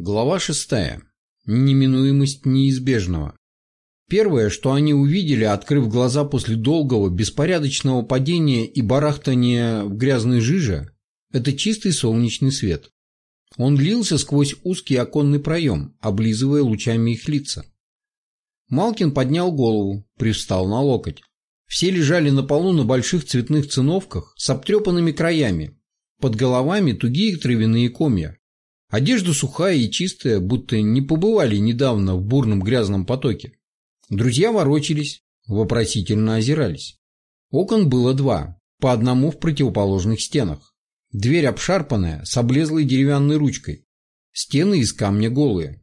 Глава шестая. Неминуемость неизбежного. Первое, что они увидели, открыв глаза после долгого, беспорядочного падения и барахтания в грязной жиже, это чистый солнечный свет. Он лился сквозь узкий оконный проем, облизывая лучами их лица. Малкин поднял голову, привстал на локоть. Все лежали на полу на больших цветных циновках с обтрепанными краями. Под головами тугие травяные комья. Одежда сухая и чистая, будто не побывали недавно в бурном грязном потоке. Друзья ворочались, вопросительно озирались. Окон было два, по одному в противоположных стенах. Дверь обшарпанная, с облезлой деревянной ручкой. Стены из камня голые.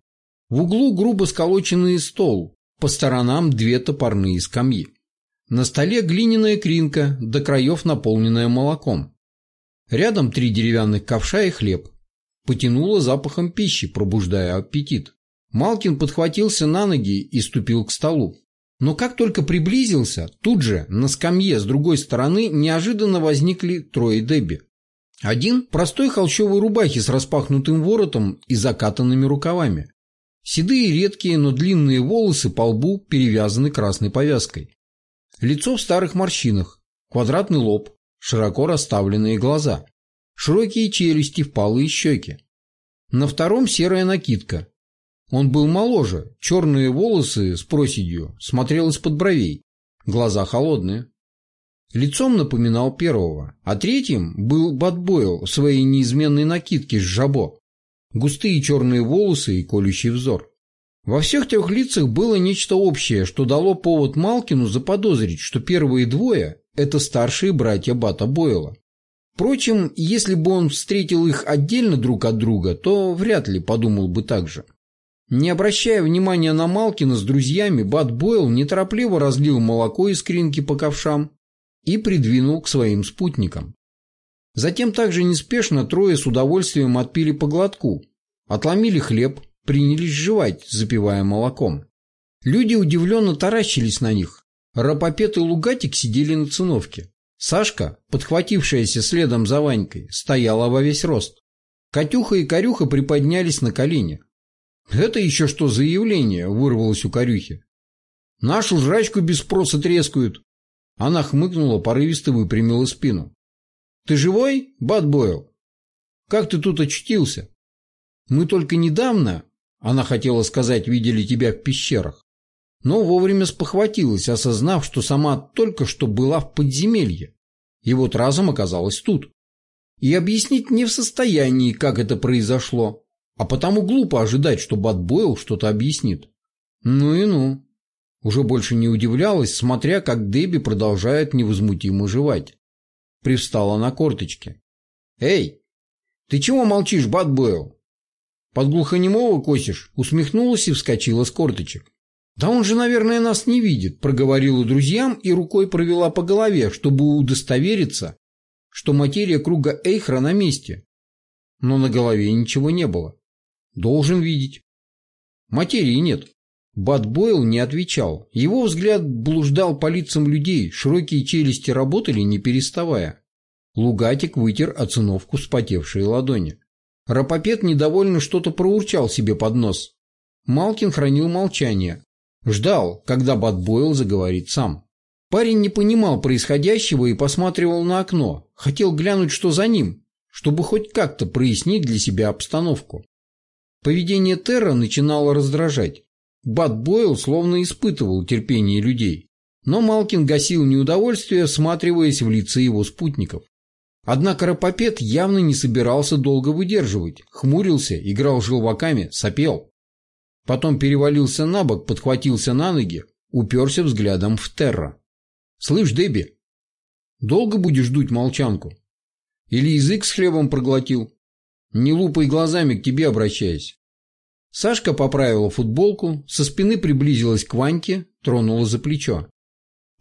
В углу грубо сколоченный стол, по сторонам две топорные скамьи. На столе глиняная кринка, до краев наполненная молоком. Рядом три деревянных ковша и хлеб. Потянуло запахом пищи, пробуждая аппетит. Малкин подхватился на ноги и ступил к столу. Но как только приблизился, тут же на скамье с другой стороны неожиданно возникли трое Дебби. Один – простой холщовой рубахи с распахнутым воротом и закатанными рукавами. Седые редкие, но длинные волосы по лбу перевязаны красной повязкой. Лицо в старых морщинах, квадратный лоб, широко расставленные глаза. Широкие челюсти, впалые щеки. На втором серая накидка. Он был моложе, черные волосы с проседью, смотрел из-под бровей, глаза холодные. Лицом напоминал первого, а третьим был Батбойл в своей неизменной накидке с жабо. Густые черные волосы и колющий взор. Во всех трех лицах было нечто общее, что дало повод Малкину заподозрить, что первые двое – это старшие братья Бата Бойла. Впрочем, если бы он встретил их отдельно друг от друга, то вряд ли подумал бы так же. Не обращая внимания на Малкина с друзьями, Бат Бойл неторопливо разлил молоко из кринки по ковшам и придвинул к своим спутникам. Затем также неспешно трое с удовольствием отпили по глотку, отломили хлеб, принялись жевать, запивая молоком. Люди удивленно таращились на них. Рапопет и Лугатик сидели на циновке. Сашка, подхватившаяся следом за Ванькой, стояла во весь рост. Катюха и Корюха приподнялись на колени. «Это еще что за явление?» – вырвалось у Корюхи. «Нашу жрачку без спроса трескают». Она хмыкнула, порывисто выпрямила спину. «Ты живой, Бат Бойл? Как ты тут очутился? Мы только недавно, она хотела сказать, видели тебя в пещерах но вовремя спохватилась, осознав, что сама только что была в подземелье, и вот разом оказалась тут. И объяснить не в состоянии, как это произошло, а потому глупо ожидать, что Бат Бойл что-то объяснит. Ну и ну. Уже больше не удивлялась, смотря, как Дебби продолжает невозмутимо жевать. Привстала на корточки. «Эй, ты чего молчишь, Бат Бойл?» Под глухонемого косишь, усмехнулась и вскочила с корточек. «Да он же, наверное, нас не видит», – проговорила друзьям и рукой провела по голове, чтобы удостовериться, что материя круга Эйхра на месте. Но на голове ничего не было. Должен видеть. Материи нет. Бат Бойл не отвечал. Его взгляд блуждал по лицам людей, широкие челюсти работали, не переставая. Лугатик вытер оциновку спотевшие ладони. Рапопет недовольно что-то проурчал себе под нос. Малкин хранил молчание, Ждал, когда Батбойл заговорит сам. Парень не понимал происходящего и посматривал на окно. Хотел глянуть, что за ним, чтобы хоть как-то прояснить для себя обстановку. Поведение Терра начинало раздражать. Батбойл словно испытывал терпение людей. Но Малкин гасил неудовольствие, всматриваясь в лица его спутников. Однако Рапопет явно не собирался долго выдерживать, хмурился, играл желваками, сопел. Потом перевалился на бок, подхватился на ноги, уперся взглядом в Терра. «Слышь, Дебби, долго будешь дуть молчанку? Или язык с хлебом проглотил? Не лупай глазами, к тебе обращаясь». Сашка поправила футболку, со спины приблизилась к Ваньке, тронула за плечо.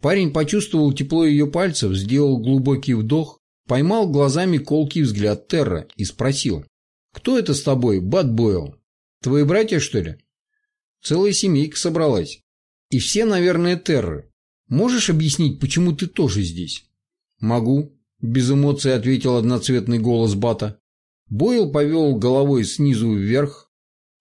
Парень почувствовал тепло ее пальцев, сделал глубокий вдох, поймал глазами колкий взгляд Терра и спросил. «Кто это с тобой, Бат Бойл? Твои братья, что ли?» Целая семейка собралась. И все, наверное, терры. Можешь объяснить, почему ты тоже здесь? Могу, без эмоций ответил одноцветный голос Бата. Бойл повел головой снизу вверх.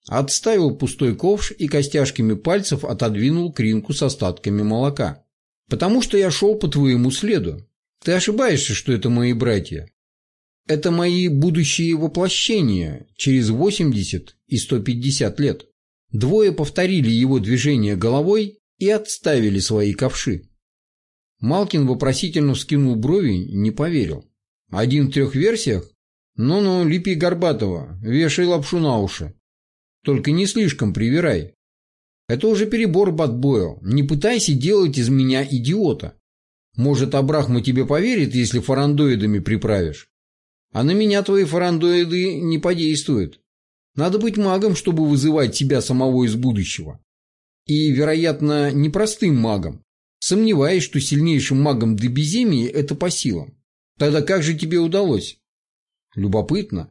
Отставил пустой ковш и костяшками пальцев отодвинул кринку с остатками молока. «Потому что я шел по твоему следу. Ты ошибаешься, что это мои братья. Это мои будущие воплощения через 80 и 150 лет. Двое повторили его движение головой и отставили свои ковши. Малкин вопросительно вскинул брови, не поверил. Один в трех версиях? Ну-ну, лепи Горбатова, вешай лапшу на уши. Только не слишком привирай. Это уже перебор, Батбойл. Не пытайся делать из меня идиота. Может, Абрахма тебе поверит, если фарандоидами приправишь? А на меня твои фарандоиды не подействуют. Надо быть магом, чтобы вызывать себя самого из будущего. И, вероятно, непростым магом. Сомневаюсь, что сильнейшим магом Дебиземии это по силам. Тогда как же тебе удалось? Любопытно.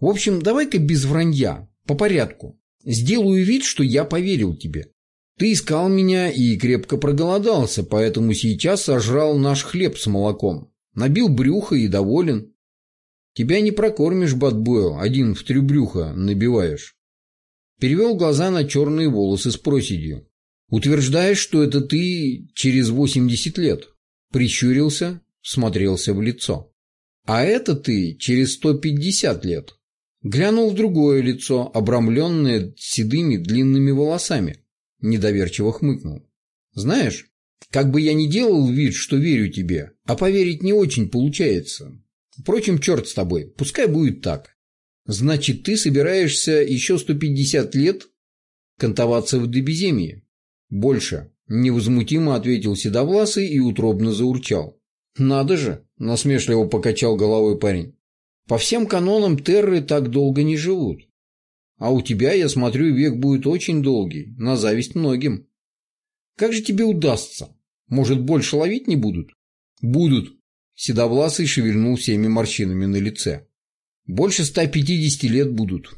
В общем, давай-ка без вранья, по порядку. Сделаю вид, что я поверил тебе. Ты искал меня и крепко проголодался, поэтому сейчас сожрал наш хлеб с молоком. Набил брюхо и доволен. Тебя не прокормишь, Батбойл, один в трюбрюхо набиваешь. Перевел глаза на черные волосы с проседью. Утверждаешь, что это ты через 80 лет. Прищурился, смотрелся в лицо. А это ты через 150 лет. Глянул в другое лицо, обрамленное седыми длинными волосами. Недоверчиво хмыкнул. Знаешь, как бы я ни делал вид, что верю тебе, а поверить не очень получается. Впрочем, черт с тобой, пускай будет так. Значит, ты собираешься еще 150 лет кантоваться в Дебиземии? Больше. Невозмутимо ответил Седовласый и утробно заурчал. Надо же, насмешливо покачал головой парень. По всем канонам терры так долго не живут. А у тебя, я смотрю, век будет очень долгий, на зависть многим. Как же тебе удастся? Может, больше ловить не будут? Будут. Седовласый шевельнул всеми морщинами на лице. Больше 150 лет будут.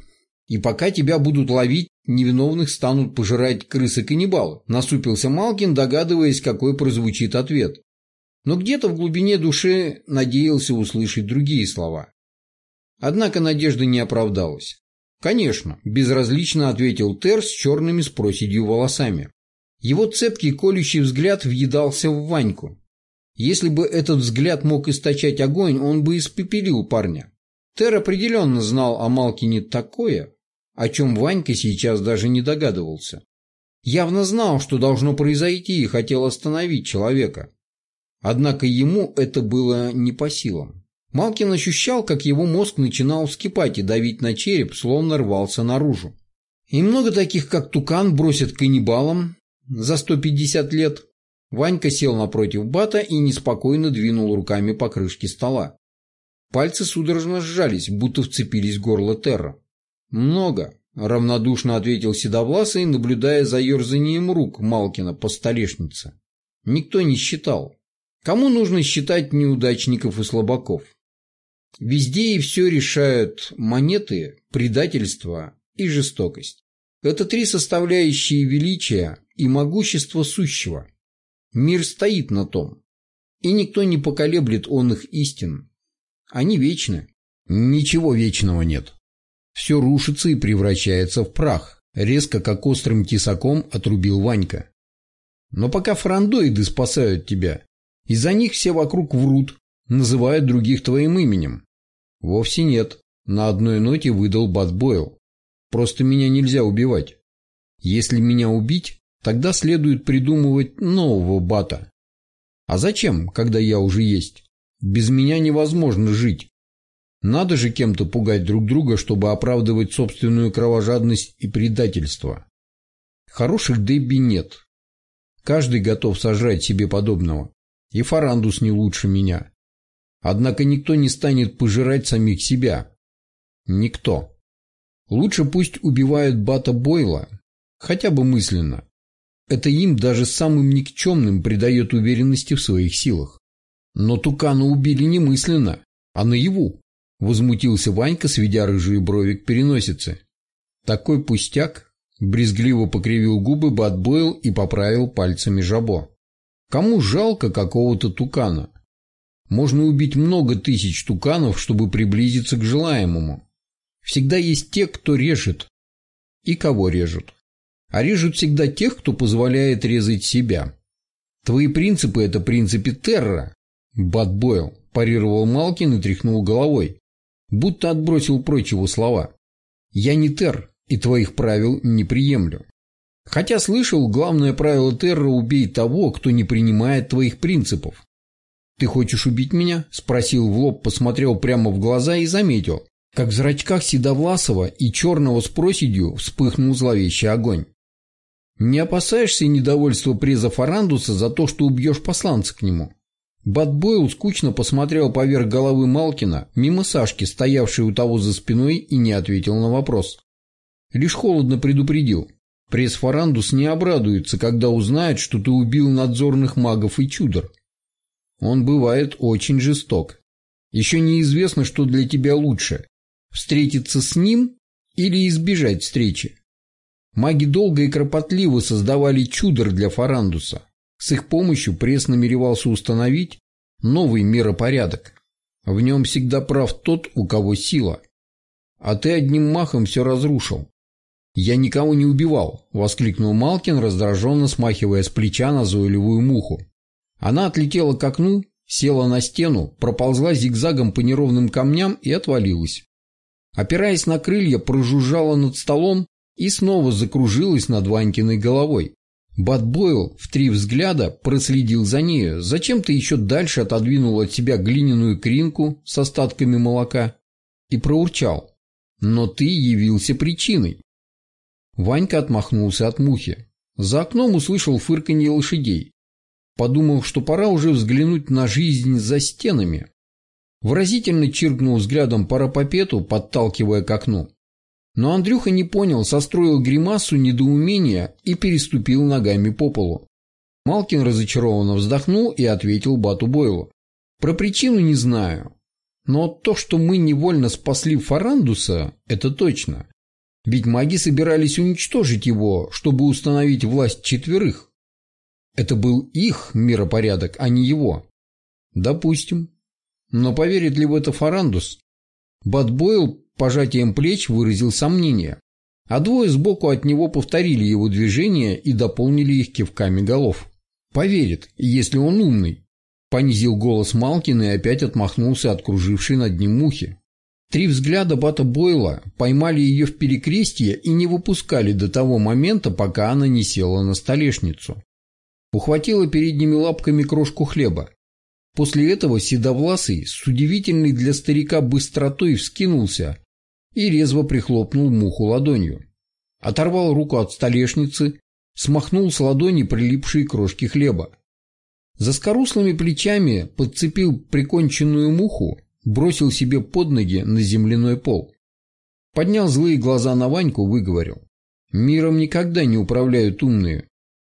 И пока тебя будут ловить, невиновных станут пожирать крысы-каннибалы. Насупился Малкин, догадываясь, какой прозвучит ответ. Но где-то в глубине души надеялся услышать другие слова. Однако надежда не оправдалась. «Конечно», – безразлично ответил Тер с черными с проседью волосами. Его цепкий колющий взгляд въедался в Ваньку. Если бы этот взгляд мог источать огонь, он бы испепелил парня. Тер определенно знал о Малкине такое, о чем Ванька сейчас даже не догадывался. Явно знал, что должно произойти и хотел остановить человека. Однако ему это было не по силам. Малкин ощущал, как его мозг начинал вскипать и давить на череп, словно рвался наружу. И много таких, как Тукан, бросят каннибалам за 150 лет. Ванька сел напротив бата и неспокойно двинул руками по крышке стола. Пальцы судорожно сжались, будто вцепились в горло Терра. «Много», — равнодушно ответил Седовласый, наблюдая за ерзанием рук Малкина по столешнице. «Никто не считал. Кому нужно считать неудачников и слабаков? Везде и все решают монеты, предательство и жестокость. Это три составляющие величия и могущества сущего. Мир стоит на том, и никто не поколеблет он их истин. Они вечны. Ничего вечного нет. Все рушится и превращается в прах, резко как острым тесаком отрубил Ванька. Но пока франдоиды спасают тебя, из-за них все вокруг врут, называют других твоим именем. Вовсе нет. На одной ноте выдал Бат Бойл. Просто меня нельзя убивать. Если меня убить, тогда следует придумывать нового Бата. А зачем, когда я уже есть? Без меня невозможно жить. Надо же кем-то пугать друг друга, чтобы оправдывать собственную кровожадность и предательство. Хороших Дебби нет. Каждый готов сожрать себе подобного. И Фарандус не лучше меня. Однако никто не станет пожирать самих себя. Никто. Лучше пусть убивают Бата Бойла, хотя бы мысленно. Это им даже самым никчемным придает уверенности в своих силах. Но Тукана убили не мысленно, а наяву. Возмутился Ванька, сведя рыжие брови к переносице. Такой пустяк, брезгливо покривил губы Бат Бойл и поправил пальцами жабо. Кому жалко какого-то тукана? Можно убить много тысяч туканов, чтобы приблизиться к желаемому. Всегда есть те, кто режет. и кого режут. А режут всегда тех, кто позволяет резать себя. Твои принципы – это принципы терра. Бат Бойл парировал Малкин и тряхнул головой, будто отбросил прочь его слова. Я не терр и твоих правил не приемлю. Хотя слышал, главное правило терра – убей того, кто не принимает твоих принципов. «Ты хочешь убить меня?» – спросил в лоб, посмотрел прямо в глаза и заметил, как в зрачках Седовласова и черного с проседью вспыхнул зловещий огонь. «Не опасаешься недовольства преза Фарандуса за то, что убьешь посланца к нему?» Бат Бойл скучно посмотрел поверх головы Малкина, мимо Сашки, стоявшей у того за спиной, и не ответил на вопрос. Лишь холодно предупредил. Пресс Фарандус не обрадуется, когда узнает, что ты убил надзорных магов и чудор. Он бывает очень жесток. Еще неизвестно, что для тебя лучше – встретиться с ним или избежать встречи. Маги долго и кропотливо создавали чудор для Фарандуса. С их помощью пресс намеревался установить новый миропорядок. В нем всегда прав тот, у кого сила. А ты одним махом все разрушил. «Я никого не убивал», – воскликнул Малкин, раздраженно смахивая с плеча назойливую муху. Она отлетела к окну, села на стену, проползла зигзагом по неровным камням и отвалилась. Опираясь на крылья, прожужжала над столом и снова закружилась над Ванькиной головой. Бат Бойл в три взгляда проследил за нею, зачем-то еще дальше отодвинул от себя глиняную кринку с остатками молока и проурчал. «Но ты явился причиной». Ванька отмахнулся от мухи. За окном услышал фырканье лошадей. Подумал, что пора уже взглянуть на жизнь за стенами. Выразительно чиркнул взглядом по рапопету, подталкивая к окну. Но Андрюха не понял, состроил гримасу недоумения и переступил ногами по полу. Малкин разочарованно вздохнул и ответил Бату Бойлу. «Про причину не знаю. Но то, что мы невольно спасли Фарандуса, это точно. Ведь маги собирались уничтожить его, чтобы установить власть четверых. Это был их миропорядок, а не его. Допустим. Но поверит ли в это Фарандус? Бадбойл пожатием плеч выразил сомнение, а двое сбоку от него повторили его движения и дополнили их кивками голов. Поверит, если он умный. Понизил голос Малкин и опять отмахнулся от кружившей над ним мухи. Три взгляда Бата Бойла поймали ее в перекрестье и не выпускали до того момента, пока она не села на столешницу ухватила передними лапками крошку хлеба. После этого седовласый с удивительной для старика быстротой вскинулся и резво прихлопнул муху ладонью. Оторвал руку от столешницы, смахнул с ладони прилипшие крошки хлеба. За скоруслыми плечами подцепил приконченную муху, бросил себе под ноги на земляной пол. Поднял злые глаза на Ваньку, выговорил. «Миром никогда не управляют умные.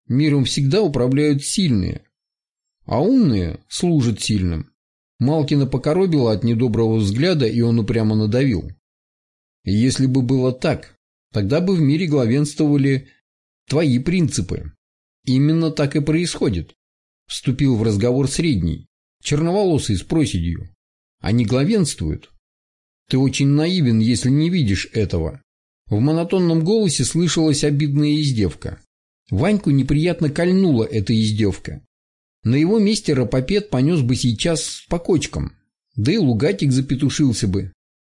Миром всегда управляют сильные, а умные служат сильным. Малкина покоробило от недоброго взгляда, и он упрямо надавил. Если бы было так, тогда бы в мире главенствовали твои принципы. Именно так и происходит. Вступил в разговор средний, черноволосый с проседью. Они главенствуют. Ты очень наивен, если не видишь этого. В монотонном голосе слышалась обидная издевка. Ваньку неприятно кольнула эта издевка. На его месте Рапопед понес бы сейчас по кочкам, да и Лугатик запетушился бы.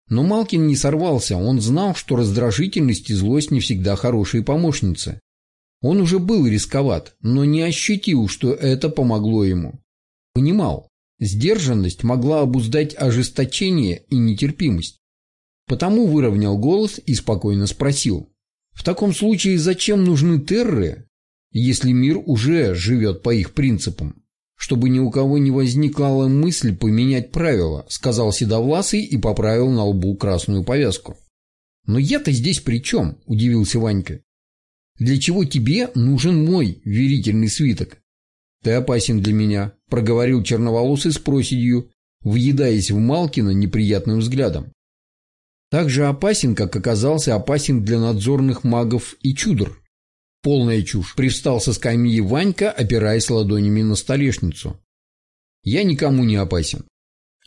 Но Малкин не сорвался, он знал, что раздражительность и злость не всегда хорошие помощницы. Он уже был рисковат, но не ощутил, что это помогло ему. Понимал, сдержанность могла обуздать ожесточение и нетерпимость. Потому выровнял голос и спокойно спросил. В таком случае зачем нужны терры, если мир уже живет по их принципам? Чтобы ни у кого не возникла мысль поменять правила, сказал Седовласый и поправил на лбу красную повязку. Но я-то здесь при чем? Удивился Ванька. Для чего тебе нужен мой верительный свиток? Ты опасен для меня, проговорил черноволосый с проседью, въедаясь в Малкина неприятным взглядом. Так же опасен, как оказался опасен для надзорных магов и чудр. Полная чушь. Привстал со скамьи Ванька, опираясь ладонями на столешницу. Я никому не опасен.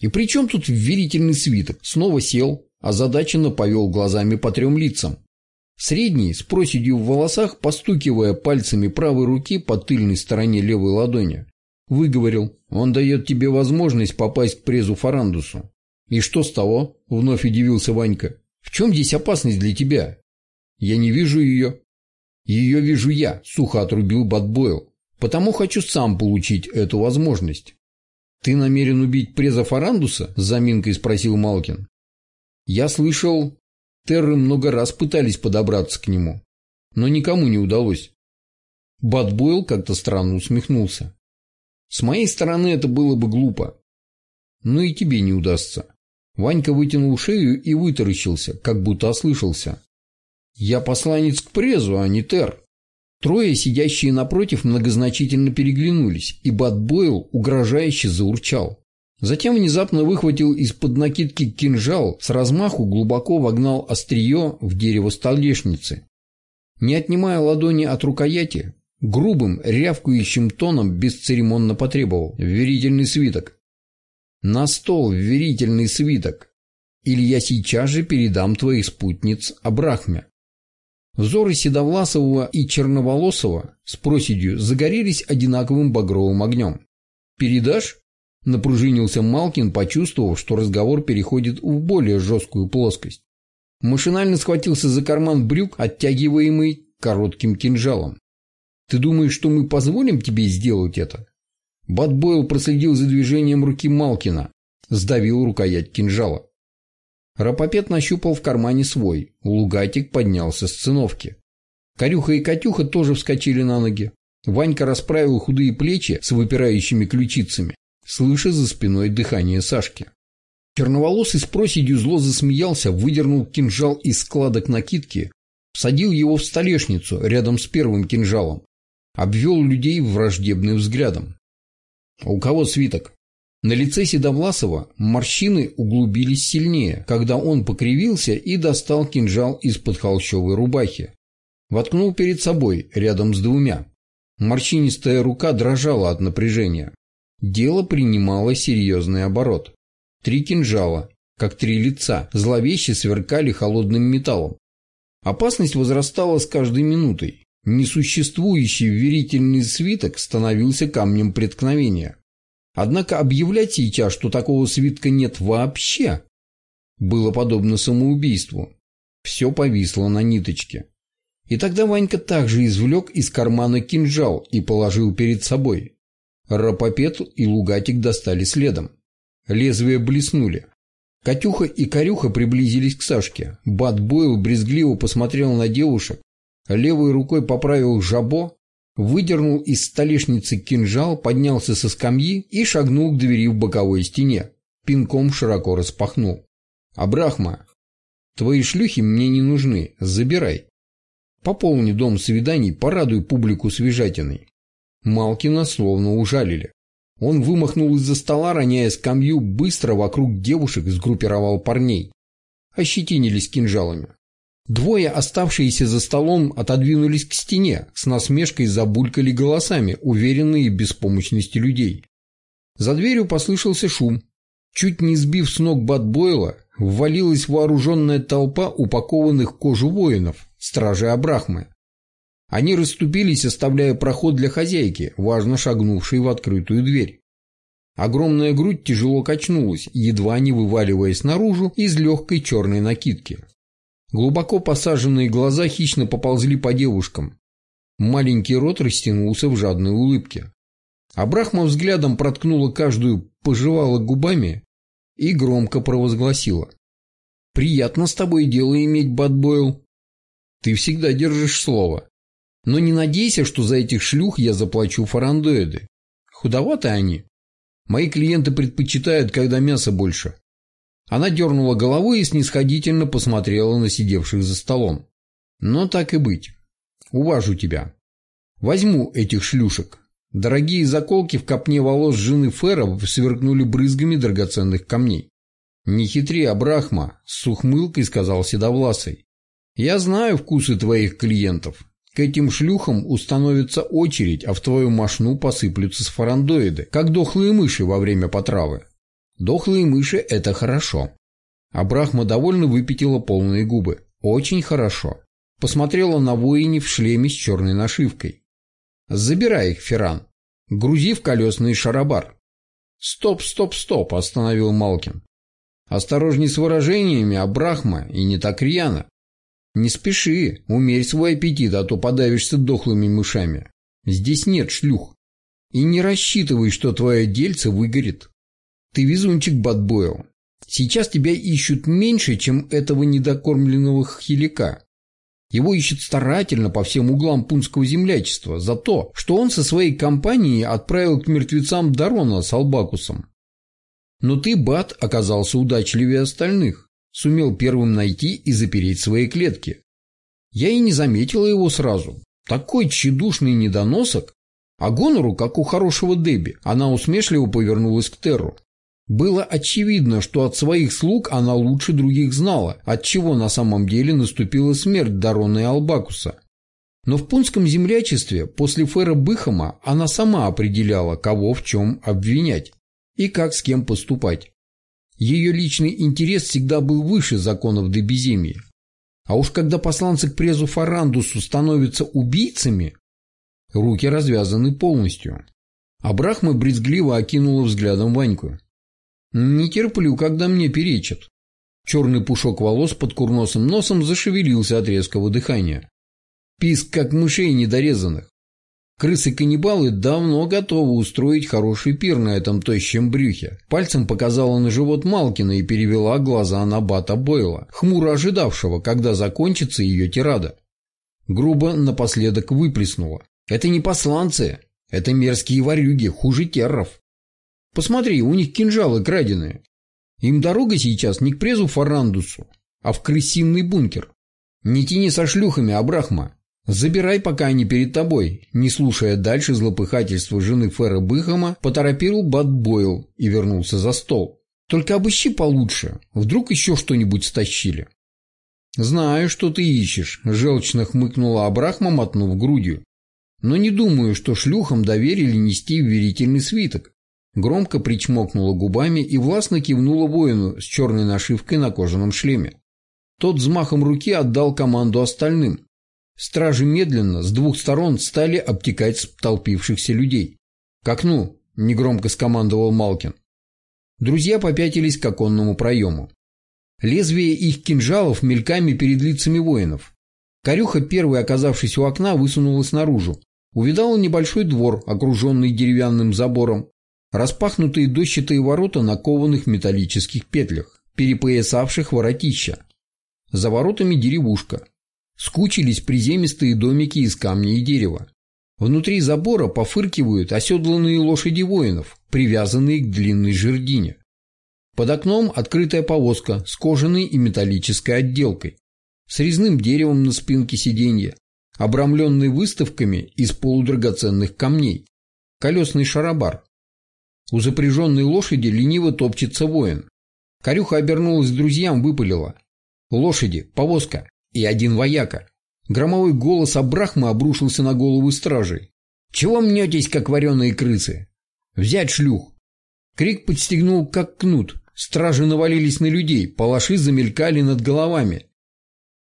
И при чем тут верительный свиток? Снова сел, озадаченно повел глазами по трем лицам. Средний, с проседью в волосах, постукивая пальцами правой руки по тыльной стороне левой ладони, выговорил, он дает тебе возможность попасть к презу Фарандусу. И что с того? Вновь удивился Ванька. В чем здесь опасность для тебя? Я не вижу ее. Ее вижу я, сухо отрубил Батбойл. Потому хочу сам получить эту возможность. Ты намерен убить преза Фарандуса? С заминкой спросил Малкин. Я слышал, Терры много раз пытались подобраться к нему, но никому не удалось. Бат Бойл как-то странно усмехнулся. С моей стороны это было бы глупо. Но и тебе не удастся. Ванька вытянул шею и вытаращился, как будто ослышался. Я посланец к презу, а не Тер. Трое, сидящие напротив, многозначительно переглянулись, и Бат Бойл угрожающе заурчал. Затем внезапно выхватил из-под накидки кинжал, с размаху глубоко вогнал острие в дерево столешницы. Не отнимая ладони от рукояти, грубым, рявкающим тоном бесцеремонно потребовал «Верительный свиток». «На стол верительный свиток, или я сейчас же передам твоих спутниц Абрахме». Взоры Седовласового и Черноволосого с проседью загорелись одинаковым багровым огнем. «Передашь?» Напружинился Малкин, почувствовав, что разговор переходит в более жесткую плоскость. Машинально схватился за карман брюк, оттягиваемый коротким кинжалом. «Ты думаешь, что мы позволим тебе сделать это?» Бат Бойл проследил за движением руки Малкина, сдавил рукоять кинжала. Рапопет нащупал в кармане свой, Лугатик поднялся с циновки. Корюха и Катюха тоже вскочили на ноги. Ванька расправил худые плечи с выпирающими ключицами слыша за спиной дыхание Сашки. Черноволосый с проседью зло засмеялся, выдернул кинжал из складок накидки, всадил его в столешницу рядом с первым кинжалом, обвел людей враждебным взглядом. «А у кого свиток?» На лице Седовласова морщины углубились сильнее, когда он покривился и достал кинжал из-под холщовой рубахи. Воткнул перед собой, рядом с двумя. Морщинистая рука дрожала от напряжения. Дело принимало серьезный оборот. Три кинжала, как три лица, зловеще сверкали холодным металлом. Опасность возрастала с каждой минутой. Несуществующий верительный свиток становился камнем преткновения. Однако объявлять сейчас, что такого свитка нет вообще, было подобно самоубийству. Все повисло на ниточке. И тогда Ванька также извлек из кармана кинжал и положил перед собой. Рапопет и Лугатик достали следом. Лезвия блеснули. Катюха и Корюха приблизились к Сашке. Бат Бойл брезгливо посмотрел на девушек, левой рукой поправил жабо, выдернул из столешницы кинжал, поднялся со скамьи и шагнул к двери в боковой стене. Пинком широко распахнул. «Абрахма, твои шлюхи мне не нужны, забирай. Пополни дом свиданий, порадуй публику свежатиной. Малкина словно ужалили. Он вымахнул из-за стола, роняя скамью, быстро вокруг девушек сгруппировал парней. Ощетинились кинжалами. Двое, оставшиеся за столом, отодвинулись к стене, с насмешкой забулькали голосами, уверенные в беспомощности людей. За дверью послышался шум. Чуть не сбив с ног Батбойла, ввалилась вооруженная толпа упакованных кожу воинов, стражи Абрахмы. Они расступились, оставляя проход для хозяйки, важно шагнувшей в открытую дверь. Огромная грудь тяжело качнулась, едва не вываливаясь наружу из легкой черной накидки. Глубоко посаженные глаза хищно поползли по девушкам. Маленький рот растянулся в жадной улыбке. Абрахма взглядом проткнула каждую, пожевала губами и громко провозгласила. «Приятно с тобой дело иметь, Бадбойл. Ты всегда держишь слово. Но не надейся, что за этих шлюх я заплачу фарандоиды. Худоваты они. Мои клиенты предпочитают, когда мяса больше. Она дернула головой и снисходительно посмотрела на сидевших за столом. Но так и быть. Уважу тебя. Возьму этих шлюшек. Дорогие заколки в копне волос жены Фера сверкнули брызгами драгоценных камней. «Не хитри, Абрахма», — с ухмылкой сказал Седовласый. «Я знаю вкусы твоих клиентов. К этим шлюхам установится очередь, а в твою мошну посыплются сфарандоиды, как дохлые мыши во время потравы. Дохлые мыши – это хорошо. А Брахма довольно выпятила полные губы. Очень хорошо. посмотрела на воине в шлеме с черной нашивкой. «Забирай их, Ферран. Грузи в колесный шарабар». «Стоп, стоп, стоп!» – остановил Малкин. «Осторожней с выражениями, Абрахма, и не так рьяно. Не спеши, умерь свой аппетит, а то подавишься дохлыми мышами. Здесь нет шлюх. И не рассчитывай, что твое дельце выгорит. Ты везунчик, Бадбойл. Сейчас тебя ищут меньше, чем этого недокормленного хилика. Его ищут старательно по всем углам пунского землячества за то, что он со своей компанией отправил к мертвецам Дарона с Албакусом. Но ты, Бат, оказался удачливее остальных, сумел первым найти и запереть свои клетки. Я и не заметила его сразу. Такой тщедушный недоносок, а гонору, как у хорошего Деби, она усмешливо повернулась к Терру. Было очевидно, что от своих слуг она лучше других знала, от чего на самом деле наступила смерть Дарона и Албакуса. Но в пунском землячестве после Фера Быхама она сама определяла, кого в чем обвинять и как с кем поступать. Ее личный интерес всегда был выше законов Дебиземии. А уж когда посланцы к презу Фарандусу становятся убийцами, руки развязаны полностью. А Брахма брезгливо окинула взглядом Ваньку. Не терплю, когда мне перечат. Черный пушок волос под курносым носом зашевелился от резкого дыхания. Писк, как мышей недорезанных. Крысы-каннибалы давно готовы устроить хороший пир на этом тощем брюхе. Пальцем показала на живот Малкина и перевела глаза на Бата Бойла, хмуро ожидавшего, когда закончится ее тирада. Грубо напоследок выплеснула. «Это не посланцы, это мерзкие ворюги, хуже терров. Посмотри, у них кинжалы краденые. Им дорога сейчас не к презу Фарандусу, а в крысиный бункер. Не тяни со шлюхами, Абрахма. Забирай, пока они перед тобой. Не слушая дальше злопыхательства жены Фера Быхама, поторопил Бат Бойл и вернулся за стол. Только обыщи получше, вдруг еще что-нибудь стащили. «Знаю, что ты ищешь», – желчно хмыкнула Абрахма, мотнув грудью. «Но не думаю, что шлюхам доверили нести верительный свиток. Громко причмокнула губами и властно кивнула воину с черной нашивкой на кожаном шлеме. Тот взмахом руки отдал команду остальным. Стражи медленно с двух сторон стали обтекать столпившихся людей. «К окну!» – негромко скомандовал Малкин. Друзья попятились к оконному проему. Лезвие их кинжалов мельками перед лицами воинов. Корюха, первый оказавшись у окна, высунулась наружу. Увидала небольшой двор, окруженный деревянным забором, Распахнутые дощатые ворота на кованых металлических петлях, перепоясавших воротища. За воротами деревушка. Скучились приземистые домики из камня и дерева. Внутри забора пофыркивают оседланные лошади воинов, привязанные к длинной жердине. Под окном открытая повозка с кожаной и металлической отделкой, с резным деревом на спинке сиденья, обрамленной выставками из полудрагоценных камней, колесный шарабар, у запряженной лошади лениво топчется воин. Корюха обернулась к друзьям, выпалила. Лошади, повозка и один вояка. Громовой голос Абрахма обрушился на голову стражей. «Чего мнетесь, как вареные крысы? Взять шлюх!» Крик подстегнул, как кнут. Стражи навалились на людей, палаши замелькали над головами.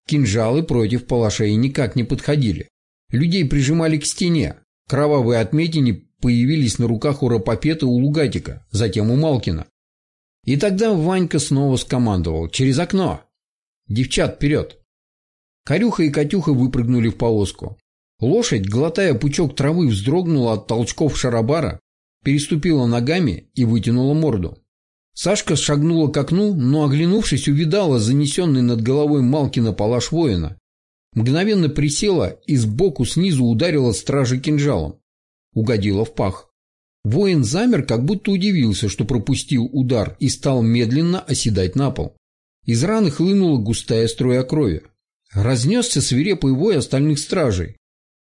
Кинжалы против палашей никак не подходили. Людей прижимали к стене. Кровавые отметины появились на руках у Рапопета у Лугатика, затем у Малкина. И тогда Ванька снова скомандовал «Через окно!» «Девчат, вперед!» Корюха и Катюха выпрыгнули в повозку. Лошадь, глотая пучок травы, вздрогнула от толчков шарабара, переступила ногами и вытянула морду. Сашка шагнула к окну, но, оглянувшись, увидала занесенный над головой Малкина палаш воина. Мгновенно присела и сбоку снизу ударила стража кинжалом угодила в пах. Воин замер, как будто удивился, что пропустил удар, и стал медленно оседать на пол. Из раны хлынула густая струя крови. Разнесся свирепый вой остальных стражей.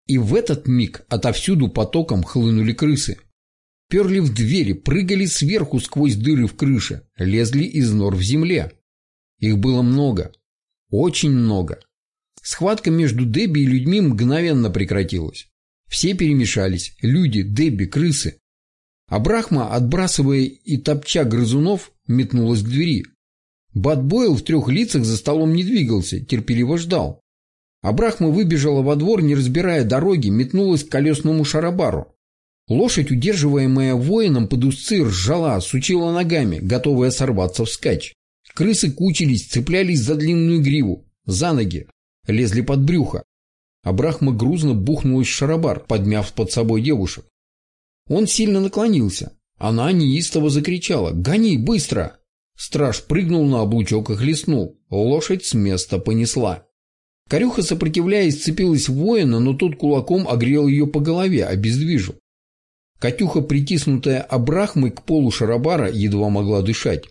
И в этот миг отовсюду потоком хлынули крысы. Перли в двери, прыгали сверху сквозь дыры в крыше, лезли из нор в земле. Их было много. Очень много. Схватка между Дебби и людьми мгновенно прекратилась. Все перемешались. Люди, Дебби, крысы. А Брахма, отбрасывая и топча грызунов, метнулась к двери. Бат Бойл в трех лицах за столом не двигался, терпеливо ждал. Абрахма выбежала во двор, не разбирая дороги, метнулась к колесному шарабару. Лошадь, удерживаемая воином под узцы, ржала, сучила ногами, готовая сорваться вскачь. Крысы кучились, цеплялись за длинную гриву, за ноги, лезли под брюхо. Абрахма грузно бухнулась в шарабар, подмяв под собой девушек. Он сильно наклонился. Она неистово закричала «Гони, быстро!» Страж прыгнул на облучок и хлестнул. Лошадь с места понесла. Корюха, сопротивляясь, цепилась в воина, но тот кулаком огрел ее по голове, обездвижил. Катюха, притиснутая Абрахмой к полу шарабара, едва могла дышать.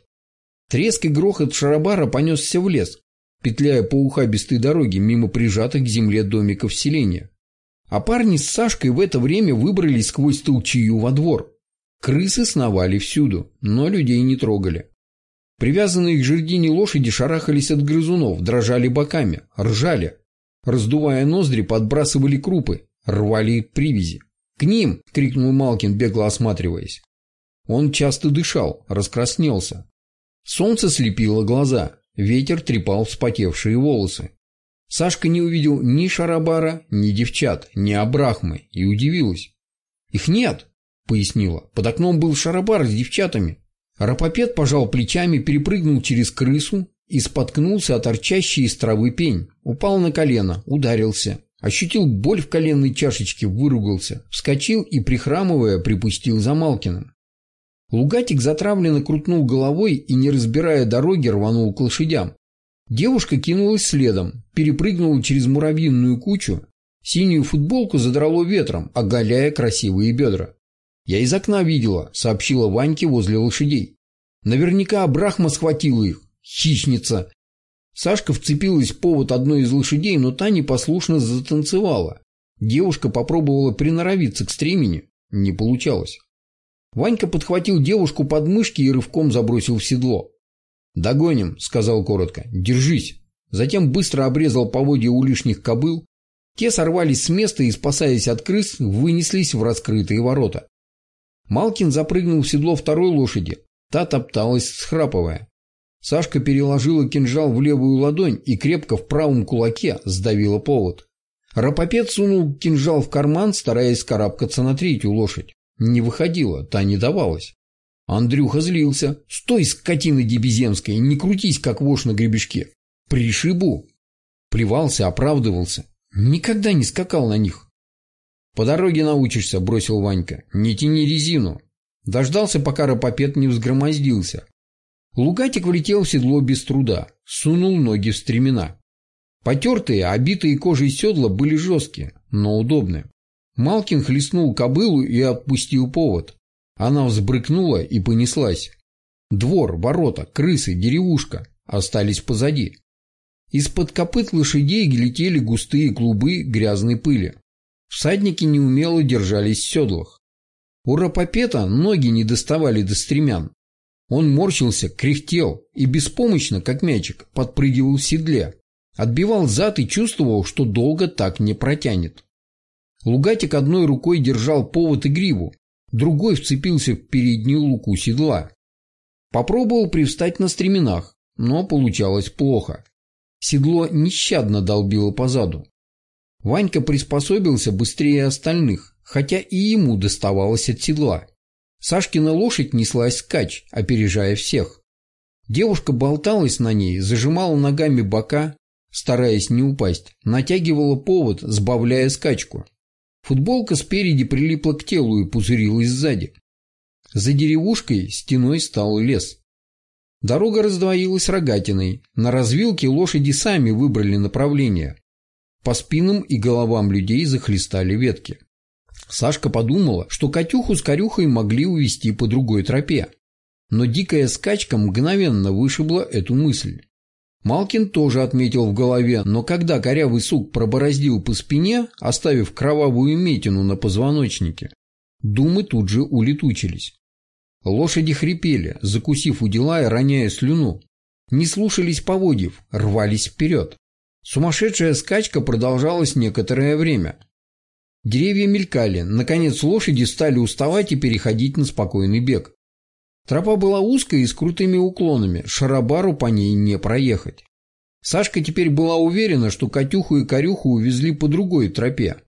Треск и грохот шарабара понесся в лес, петляя по ухабистой дороге мимо прижатых к земле домиков селения. А парни с Сашкой в это время выбрались сквозь толчью во двор. Крысы сновали всюду, но людей не трогали. Привязанные к жердине лошади шарахались от грызунов, дрожали боками, ржали. Раздувая ноздри, подбрасывали крупы, рвали привязи. «К ним!» — крикнул Малкин, бегло осматриваясь. Он часто дышал, раскраснелся. Солнце слепило глаза, ветер трепал вспотевшие волосы. Сашка не увидел ни Шарабара, ни девчат, ни Абрахмы и удивилась. «Их нет!» — пояснила. «Под окном был Шарабар с девчатами. Рапопед пожал плечами, перепрыгнул через крысу и споткнулся от торчащей из травы пень. Упал на колено, ударился. Ощутил боль в коленной чашечке, выругался. Вскочил и, прихрамывая, припустил за Малкиным. Лугатик затравленно крутнул головой и, не разбирая дороги, рванул к лошадям. Девушка кинулась следом, перепрыгнула через муравьиную кучу. Синюю футболку задрало ветром, оголяя красивые бедра. «Я из окна видела», — сообщила Ваньке возле лошадей. «Наверняка Брахма схватила их. Хищница!» Сашка вцепилась в повод одной из лошадей, но та непослушно затанцевала. Девушка попробовала приноровиться к стремени. Не получалось. Ванька подхватил девушку под мышки и рывком забросил в седло. «Догоним», — сказал коротко. «Держись». Затем быстро обрезал поводья у лишних кобыл. Те сорвались с места и, спасаясь от крыс, вынеслись в раскрытые ворота. Малкин запрыгнул в седло второй лошади. Та топталась, схрапывая. Сашка переложила кинжал в левую ладонь и крепко в правом кулаке сдавила повод. Рапопед сунул кинжал в карман, стараясь карабкаться на третью лошадь. Не выходила, та не давалась. Андрюха злился. «Стой, скотина дебеземская, не крутись, как вошь на гребешке. Пришибу!» Плевался, оправдывался. Никогда не скакал на них. «По дороге научишься», — бросил Ванька. «Не тяни резину». Дождался, пока Рапопед не взгромоздился. Лугатик влетел в седло без труда, сунул ноги в стремена. Потертые, обитые кожей седла были жесткие, но удобные. Малкин хлестнул кобылу и отпустил повод. Она взбрыкнула и понеслась. Двор, ворота, крысы, деревушка остались позади. Из-под копыт лошадей летели густые клубы грязной пыли. Всадники неумело держались в седлах. У Рапопета ноги не доставали до стремян. Он морщился, кряхтел и беспомощно, как мячик, подпрыгивал в седле. Отбивал зад и чувствовал, что долго так не протянет. Лугатик одной рукой держал повод и гриву, другой вцепился в переднюю луку седла. Попробовал привстать на стременах, но получалось плохо. Седло нещадно долбило по заду. Ванька приспособился быстрее остальных, хотя и ему доставалось от седла. Сашкина лошадь неслась скач, опережая всех. Девушка болталась на ней, зажимала ногами бока, стараясь не упасть, натягивала повод, сбавляя скачку. Футболка спереди прилипла к телу и пузырилась сзади. За деревушкой стеной стал лес. Дорога раздвоилась рогатиной. На развилке лошади сами выбрали направление. По спинам и головам людей захлестали ветки. Сашка подумала, что Катюху с Корюхой могли увести по другой тропе. Но дикая скачка мгновенно вышибла эту мысль. Малкин тоже отметил в голове, но когда корявый сук пробороздил по спине, оставив кровавую метину на позвоночнике, думы тут же улетучились. Лошади хрипели, закусив у дела и роняя слюну. Не слушались поводьев, рвались вперед. Сумасшедшая скачка продолжалась некоторое время. Деревья мелькали, наконец лошади стали уставать и переходить на спокойный бег. Тропа была узкая и с крутыми уклонами, шарабару по ней не проехать. Сашка теперь была уверена, что Катюху и Корюху увезли по другой тропе.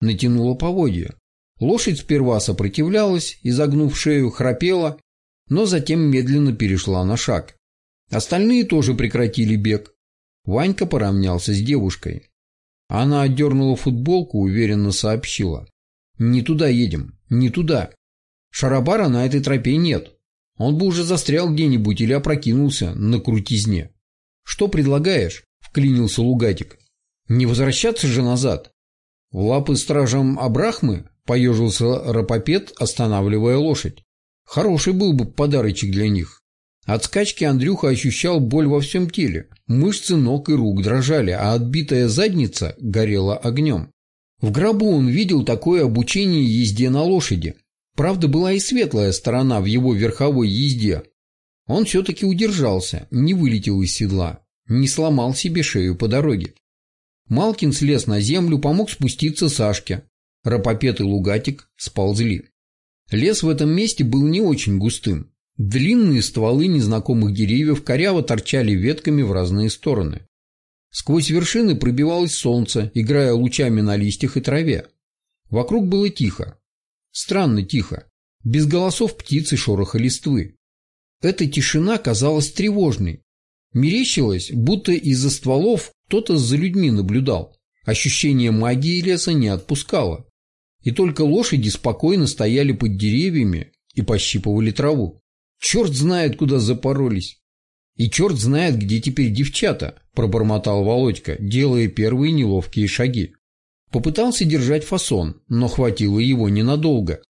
Натянула поводья. Лошадь сперва сопротивлялась, изогнув шею, храпела, но затем медленно перешла на шаг. Остальные тоже прекратили бег. Ванька поравнялся с девушкой. Она отдернула футболку, уверенно сообщила. «Не туда едем, не туда. Шарабара на этой тропе нет. Он бы уже застрял где-нибудь или опрокинулся на крутизне. «Что предлагаешь?» – вклинился Лугатик. «Не возвращаться же назад?» «В лапы стражам Абрахмы?» – поежился Рапопед, останавливая лошадь. «Хороший был бы подарочек для них». От скачки Андрюха ощущал боль во всем теле. Мышцы ног и рук дрожали, а отбитая задница горела огнем. В гробу он видел такое обучение езде на лошади. Правда, была и светлая сторона в его верховой езде. Он все-таки удержался, не вылетел из седла, не сломал себе шею по дороге. Малкин слез на землю, помог спуститься Сашке. Рапопет и Лугатик сползли. Лес в этом месте был не очень густым. Длинные стволы незнакомых деревьев коряво торчали ветками в разные стороны. Сквозь вершины пробивалось солнце, играя лучами на листьях и траве. Вокруг было тихо. Странно тихо. Без голосов птиц и шороха листвы. Эта тишина казалась тревожной. Мерещилось, будто из-за стволов кто-то за людьми наблюдал. Ощущение магии леса не отпускало. И только лошади спокойно стояли под деревьями и пощипывали траву. Черт знает, куда запоролись. И черт знает, где теперь девчата, пробормотал Володька, делая первые неловкие шаги. Попытался держать фасон, но хватило его ненадолго.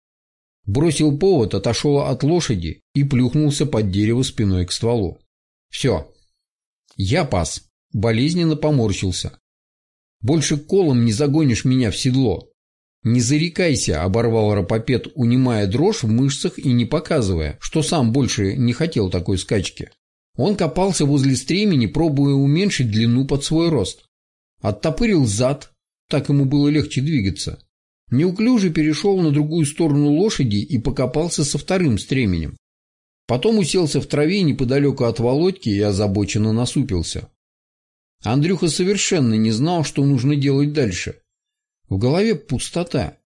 Бросил повод, отошел от лошади и плюхнулся под дерево спиной к стволу. Все. Я пас. Болезненно поморщился. Больше колом не загонишь меня в седло. Не зарекайся, оборвал Рапопед, унимая дрожь в мышцах и не показывая, что сам больше не хотел такой скачки. Он копался возле стремени, пробуя уменьшить длину под свой рост. Оттопырил зад, так ему было легче двигаться. Неуклюже перешел на другую сторону лошади и покопался со вторым стременем. Потом уселся в траве неподалеку от Володьки и озабоченно насупился. Андрюха совершенно не знал, что нужно делать дальше. В голове пустота.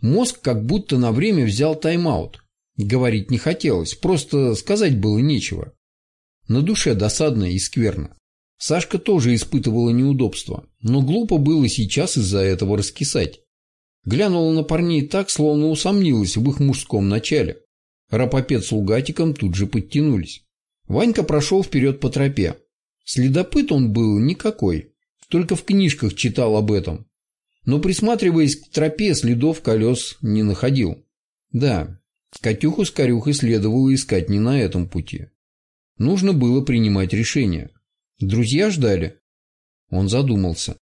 Мозг как будто на время взял тайм-аут. Говорить не хотелось, просто сказать было нечего. На душе досадно и скверно. Сашка тоже испытывала неудобства, но глупо было сейчас из-за этого раскисать. Глянула на парней так, словно усомнилась в их мужском начале. Рапопед с Лугатиком тут же подтянулись. Ванька прошел вперед по тропе. Следопыт он был никакой, только в книжках читал об этом. Но присматриваясь к тропе, следов колес не находил. Да, Катюху с Корюхой следовало искать не на этом пути. Нужно было принимать решение. Друзья ждали. Он задумался.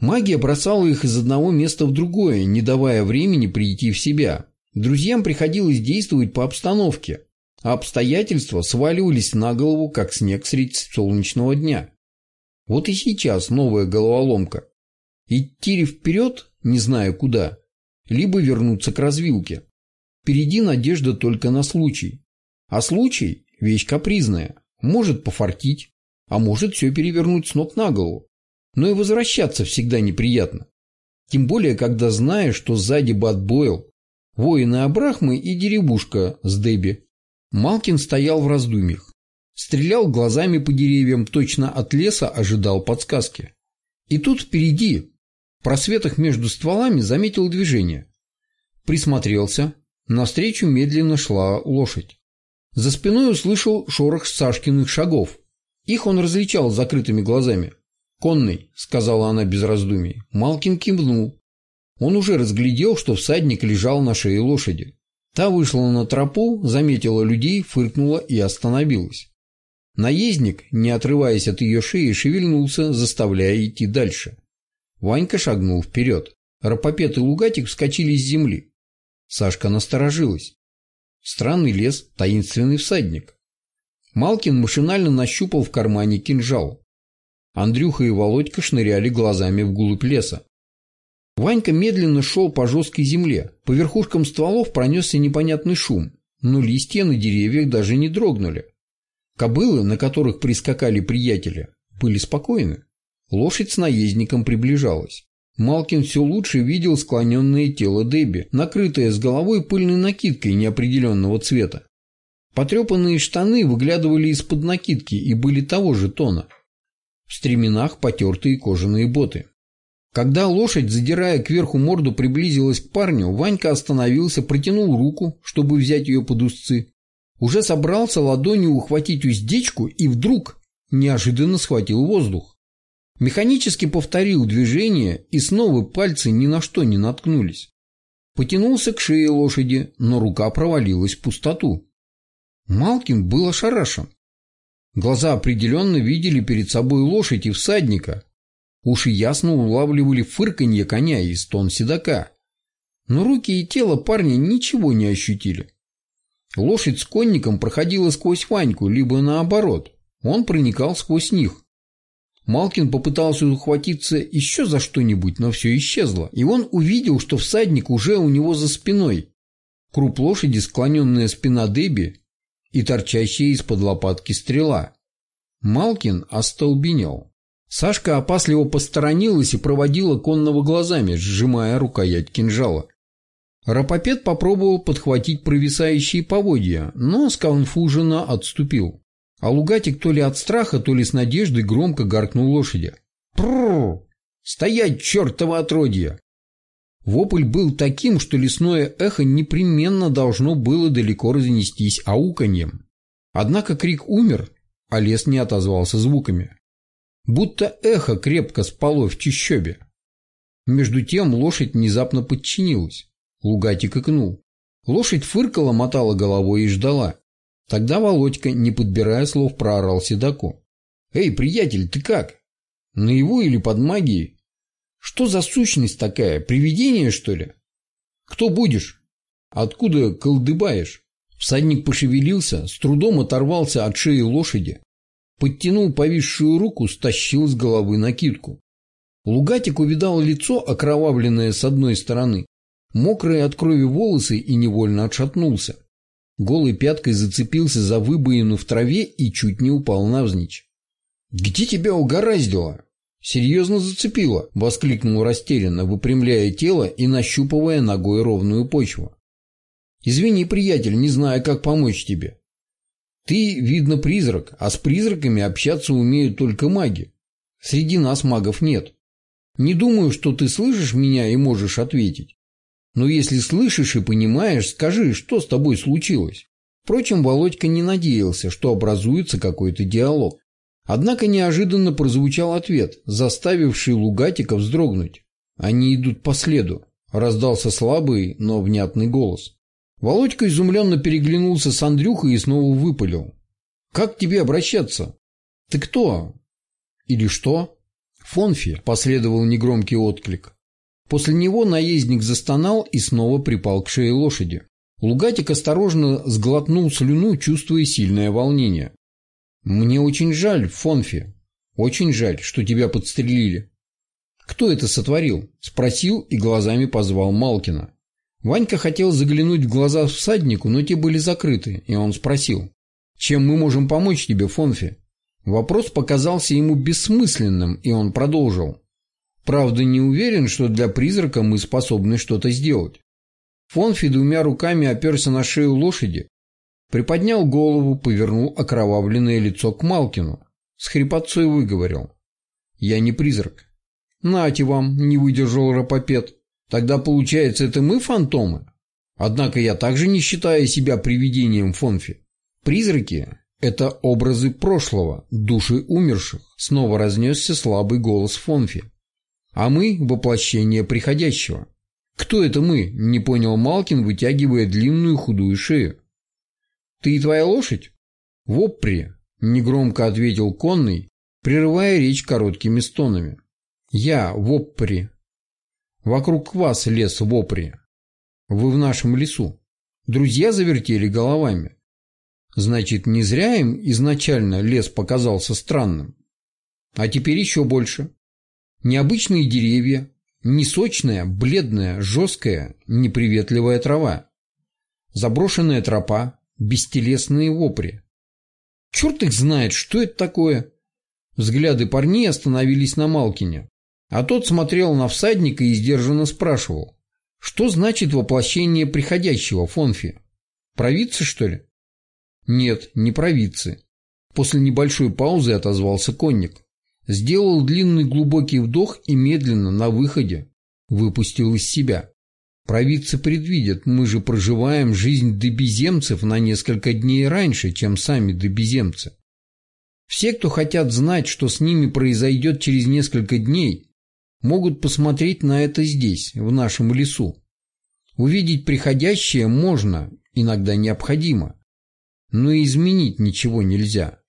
Магия бросала их из одного места в другое, не давая времени прийти в себя. Друзьям приходилось действовать по обстановке, а обстоятельства сваливались на голову, как снег средь солнечного дня. Вот и сейчас новая головоломка. Идти ли вперед, не зная куда, либо вернуться к развилке. Впереди надежда только на случай. А случай – вещь капризная, может пофартить, а может все перевернуть с ног на голову. Но и возвращаться всегда неприятно. Тем более, когда знаешь, что сзади Бат Бойл, воины Абрахмы и деревушка с Деби. Малкин стоял в раздумьях. Стрелял глазами по деревьям, точно от леса ожидал подсказки. И тут впереди, в просветах между стволами, заметил движение. Присмотрелся. Навстречу медленно шла лошадь. За спиной услышал шорох Сашкиных шагов. Их он различал закрытыми глазами. «Конный», — сказала она без раздумий. Малкин кивнул. Он уже разглядел, что всадник лежал на шее лошади. Та вышла на тропу, заметила людей, фыркнула и остановилась. Наездник, не отрываясь от ее шеи, шевельнулся, заставляя идти дальше. Ванька шагнул вперед. Рапопет и Лугатик вскочили с земли. Сашка насторожилась. Странный лес, таинственный всадник. Малкин машинально нащупал в кармане кинжал. Андрюха и Володька шныряли глазами вглубь леса. Ванька медленно шел по жесткой земле. По верхушкам стволов пронесся непонятный шум, но листья на деревьях даже не дрогнули. Кобылы, на которых прискакали приятели, были спокойны. Лошадь с наездником приближалась. Малкин все лучше видел склоненное тело Дебби, накрытое с головой пыльной накидкой неопределенного цвета. Потрепанные штаны выглядывали из-под накидки и были того же тона. В стременах потертые кожаные боты. Когда лошадь, задирая кверху морду, приблизилась к парню, Ванька остановился, протянул руку, чтобы взять ее под узцы. Уже собрался ладонью ухватить уздечку и вдруг неожиданно схватил воздух. Механически повторил движение, и снова пальцы ни на что не наткнулись. Потянулся к шее лошади, но рука провалилась в пустоту. Малкин был ошарашен. Глаза определенно видели перед собой лошадь и всадника. Уши ясно улавливали фырканье коня и стон седока. Но руки и тело парня ничего не ощутили. Лошадь с конником проходила сквозь Ваньку, либо наоборот. Он проникал сквозь них. Малкин попытался ухватиться еще за что-нибудь, но все исчезло, и он увидел, что всадник уже у него за спиной. Круп лошади, склоненная спина Деби и торчащая из-под лопатки стрела. Малкин остолбенел. Сашка опасливо посторонилась и проводила конного глазами, сжимая рукоять кинжала. Рапопед попробовал подхватить провисающие поводья, но сконфуженно отступил. А Лугатик то ли от страха, то ли с надеждой громко гаркнул лошади. «Прррр! Стоять, чертово отродье!» Вопль был таким, что лесное эхо непременно должно было далеко разнестись ауканьем. Однако крик умер, а лес не отозвался звуками. Будто эхо крепко спало в чищобе. Между тем лошадь внезапно подчинилась. Лугатик икнул. Лошадь фыркала, мотала головой и ждала. Тогда Володька, не подбирая слов, проорал седаку. «Эй, приятель, ты как? Наяву или под магией? Что за сущность такая? Привидение, что ли? Кто будешь? Откуда колдыбаешь?» Всадник пошевелился, с трудом оторвался от шеи лошади, подтянул повисшую руку, стащил с головы накидку. Лугатик увидал лицо, окровавленное с одной стороны, мокрые от крови волосы и невольно отшатнулся. Голой пяткой зацепился за выбоину в траве и чуть не упал навзничь. «Где тебя угораздило?» «Серьезно зацепило», — воскликнул растерянно, выпрямляя тело и нащупывая ногой ровную почву. «Извини, приятель, не знаю, как помочь тебе. Ты, видно, призрак, а с призраками общаться умеют только маги. Среди нас магов нет. Не думаю, что ты слышишь меня и можешь ответить. Но если слышишь и понимаешь, скажи, что с тобой случилось. Впрочем, Володька не надеялся, что образуется какой-то диалог. Однако неожиданно прозвучал ответ, заставивший Лугатика вздрогнуть. «Они идут по следу», — раздался слабый, но внятный голос. Володька изумленно переглянулся с Андрюхой и снова выпалил. «Как к тебе обращаться? Ты кто?» «Или что?» «Фонфи», — последовал негромкий отклик. После него наездник застонал и снова припал к шее лошади. Лугатик осторожно сглотнул слюну, чувствуя сильное волнение. «Мне очень жаль, Фонфи. Очень жаль, что тебя подстрелили». «Кто это сотворил?» – спросил и глазами позвал Малкина. Ванька хотел заглянуть в глаза всаднику, но те были закрыты, и он спросил. «Чем мы можем помочь тебе, Фонфи?» Вопрос показался ему бессмысленным, и он продолжил. Правда, не уверен, что для призрака мы способны что-то сделать. Фонфи двумя руками оперся на шею лошади, приподнял голову, повернул окровавленное лицо к Малкину. С хрипотцой выговорил. «Я не призрак». «Нате вам», — не выдержал Рапопед. «Тогда, получается, это мы фантомы?» Однако я также не считаю себя привидением Фонфи. Призраки – это образы прошлого, души умерших, снова разнесся слабый голос Фонфи а мы – воплощение приходящего. Кто это мы? – не понял Малкин, вытягивая длинную худую шею. Ты и твоя лошадь? В опре, негромко ответил конный, прерывая речь короткими стонами. Я в опре. Вокруг вас лес в опре. Вы в нашем лесу. Друзья завертели головами. Значит, не зря им изначально лес показался странным. А теперь еще больше. Необычные деревья, несочная, бледная, жесткая, неприветливая трава. Заброшенная тропа, бестелесные вопри. Черт их знает, что это такое. Взгляды парней остановились на Малкине, а тот смотрел на всадника и сдержанно спрашивал, что значит воплощение приходящего Фонфи? Провидцы, что ли? Нет, не провидцы. После небольшой паузы отозвался конник. Сделал длинный глубокий вдох и медленно, на выходе, выпустил из себя. Провидцы предвидят, мы же проживаем жизнь добеземцев на несколько дней раньше, чем сами добеземцы. Все, кто хотят знать, что с ними произойдет через несколько дней, могут посмотреть на это здесь, в нашем лесу. Увидеть приходящее можно, иногда необходимо, но изменить ничего нельзя.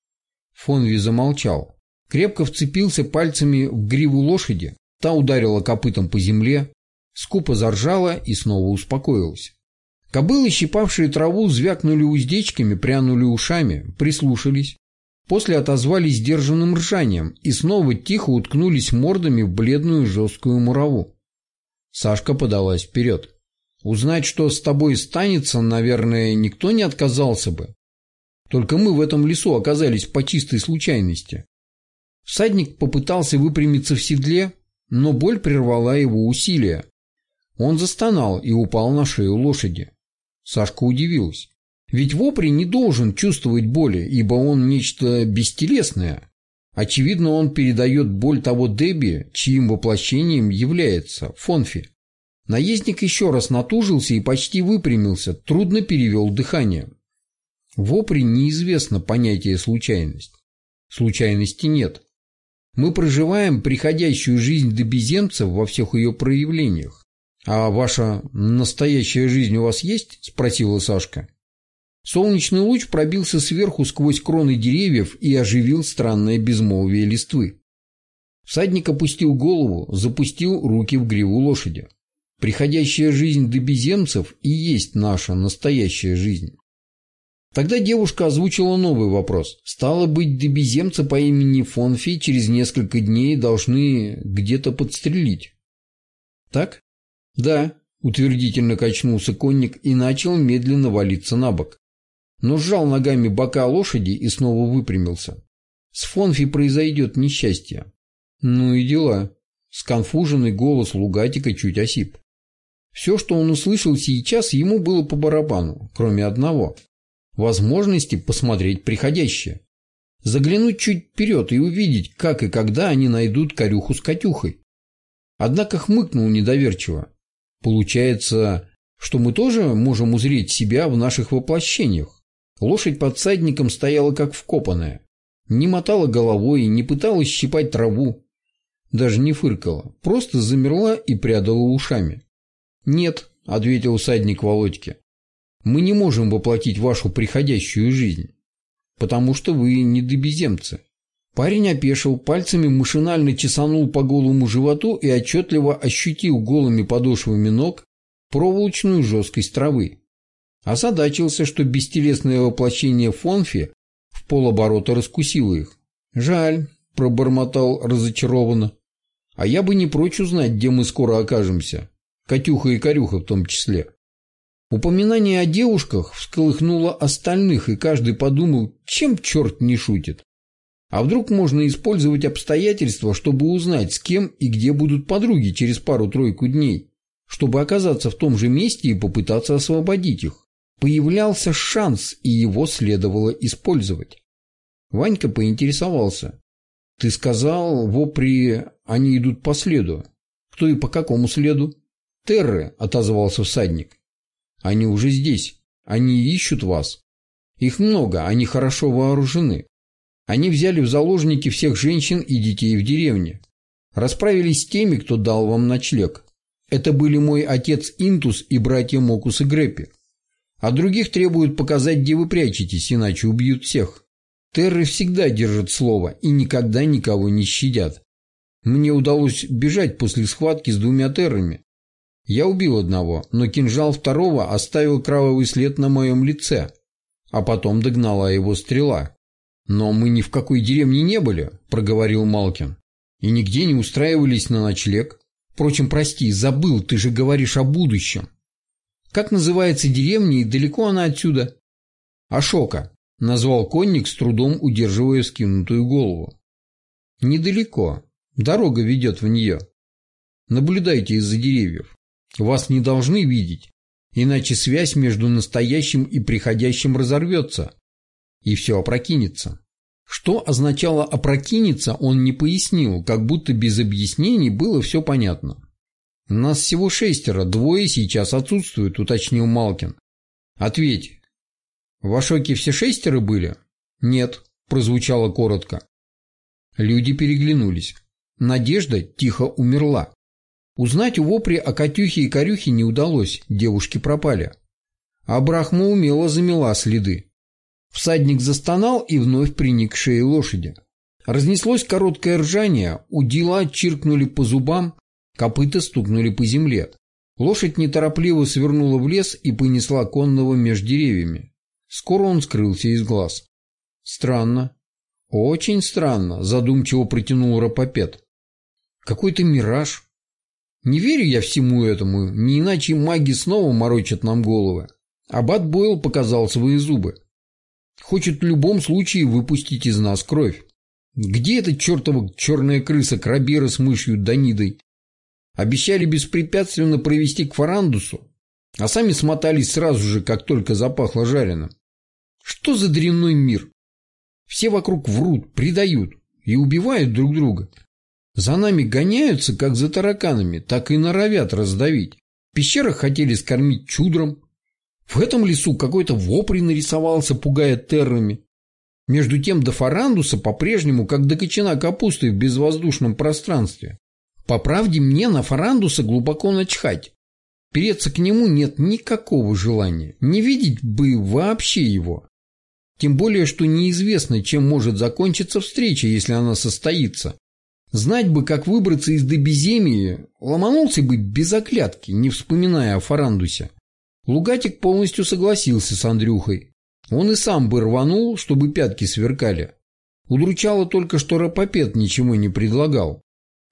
Фонви замолчал, крепко вцепился пальцами в гриву лошади, та ударила копытом по земле, скупо заржала и снова успокоилась. Кобылы, щипавшие траву, звякнули уздечками, прянули ушами, прислушались. После отозвались сдержанным ржанием и снова тихо уткнулись мордами в бледную жесткую мураву. Сашка подалась вперед. Узнать, что с тобой станется, наверное, никто не отказался бы. Только мы в этом лесу оказались по чистой случайности. Всадник попытался выпрямиться в седле, но боль прервала его усилия. Он застонал и упал на шею лошади. Сашка удивилась. Ведь вопри не должен чувствовать боли, ибо он нечто бестелесное. Очевидно, он передает боль того Деби, чьим воплощением является Фонфи. Наездник еще раз натужился и почти выпрямился, трудно перевел дыхание. В неизвестно понятие случайность. Случайности нет. Мы проживаем приходящую жизнь добеземцев во всех ее проявлениях. «А ваша настоящая жизнь у вас есть?» – спросила Сашка. Солнечный луч пробился сверху сквозь кроны деревьев и оживил странное безмолвие листвы. Всадник опустил голову, запустил руки в гриву лошади. Приходящая жизнь добеземцев и есть наша настоящая жизнь. Тогда девушка озвучила новый вопрос. Стало быть, добеземца по имени Фонфи через несколько дней должны где-то подстрелить. Так? Да, утвердительно качнулся конник и начал медленно валиться на бок. Но сжал ногами бока лошади и снова выпрямился. С Фонфи произойдет несчастье. Ну и дела. Сконфуженный голос Лугатика чуть осип. Все, что он услышал сейчас, ему было по барабану, кроме одного – возможности посмотреть приходящее. Заглянуть чуть вперед и увидеть, как и когда они найдут корюху с Катюхой. Однако хмыкнул недоверчиво. Получается, что мы тоже можем узреть себя в наших воплощениях. Лошадь под садником стояла как вкопанная. Не мотала головой, не пыталась щипать траву. Даже не фыркала, просто замерла и прядала ушами. «Нет», — ответил усадник Володьке, — «мы не можем воплотить вашу приходящую жизнь, потому что вы не добеземцы». Парень опешил, пальцами машинально чесанул по голому животу и отчетливо ощутил голыми подошвами ног проволочную жесткость травы. Озадачился, что бестелесное воплощение Фонфи в полоборота раскусило их. «Жаль», — пробормотал разочарованно. «А я бы не прочь узнать, где мы скоро окажемся. Катюха и Корюха в том числе. Упоминание о девушках всколыхнуло остальных, и каждый подумал, чем черт не шутит. А вдруг можно использовать обстоятельства, чтобы узнать, с кем и где будут подруги через пару-тройку дней, чтобы оказаться в том же месте и попытаться освободить их. Появлялся шанс, и его следовало использовать. Ванька поинтересовался. «Ты сказал, в опри они идут по следу. Кто и по какому следу?» «Терры», — отозвался всадник. «Они уже здесь. Они ищут вас. Их много, они хорошо вооружены. Они взяли в заложники всех женщин и детей в деревне. Расправились с теми, кто дал вам ночлег. Это были мой отец Интус и братья Мокус и Греппи. А других требуют показать, где вы прячетесь, иначе убьют всех. Терры всегда держат слово и никогда никого не щадят. Мне удалось бежать после схватки с двумя террами, я убил одного, но кинжал второго оставил кровавый след на моем лице, а потом догнала его стрела. «Но мы ни в какой деревне не были», — проговорил Малкин. «И нигде не устраивались на ночлег. Впрочем, прости, забыл, ты же говоришь о будущем. Как называется деревня и далеко она отсюда?» «Ашока», — назвал конник, с трудом удерживая скинутую голову. Недалеко. Дорога ведет в нее. Наблюдайте из-за деревьев. Вас не должны видеть, иначе связь между настоящим и приходящим разорвется, и все опрокинется. Что означало «опрокинется» он не пояснил, как будто без объяснений было все понятно. «Нас всего шестеро, двое сейчас отсутствуют», — уточнил Малкин. «Ответь, в Ашоке все шестеро были?» «Нет», — прозвучало коротко. Люди переглянулись. Надежда тихо умерла. Узнать у Вопри о Катюхе и Корюхе не удалось, девушки пропали. А Брахма умело замела следы. Всадник застонал и вновь приник к шее лошади. Разнеслось короткое ржание, удила чиркнули по зубам, копыта стукнули по земле. Лошадь неторопливо свернула в лес и понесла конного между деревьями. Скоро он скрылся из глаз. Странно. Очень странно, задумчиво протянул Рапопет. Какой-то мираж. Не верю я всему этому, не иначе маги снова морочат нам головы. Аббат Бойл показал свои зубы. Хочет в любом случае выпустить из нас кровь. Где эта чертова черная крыса Крабера с мышью Данидой? Обещали беспрепятственно провести к Фарандусу, а сами смотались сразу же, как только запахло жареным. Что за дрянной мир? Все вокруг врут, предают и убивают друг друга. За нами гоняются, как за тараканами, так и норовят раздавить. В пещерах хотели скормить чудром. В этом лесу какой-то вопри нарисовался, пугая террами. Между тем до Фарандуса по-прежнему, как до кочана капусты в безвоздушном пространстве. По правде, мне на Фарандуса глубоко начхать. Переться к нему нет никакого желания. Не видеть бы вообще его. Тем более, что неизвестно, чем может закончиться встреча, если она состоится. Знать бы, как выбраться из добеземии, ломанулся бы без оклятки, не вспоминая о Фарандусе. Лугатик полностью согласился с Андрюхой. Он и сам бы рванул, чтобы пятки сверкали. Удручало только, что Рапопет ничего не предлагал.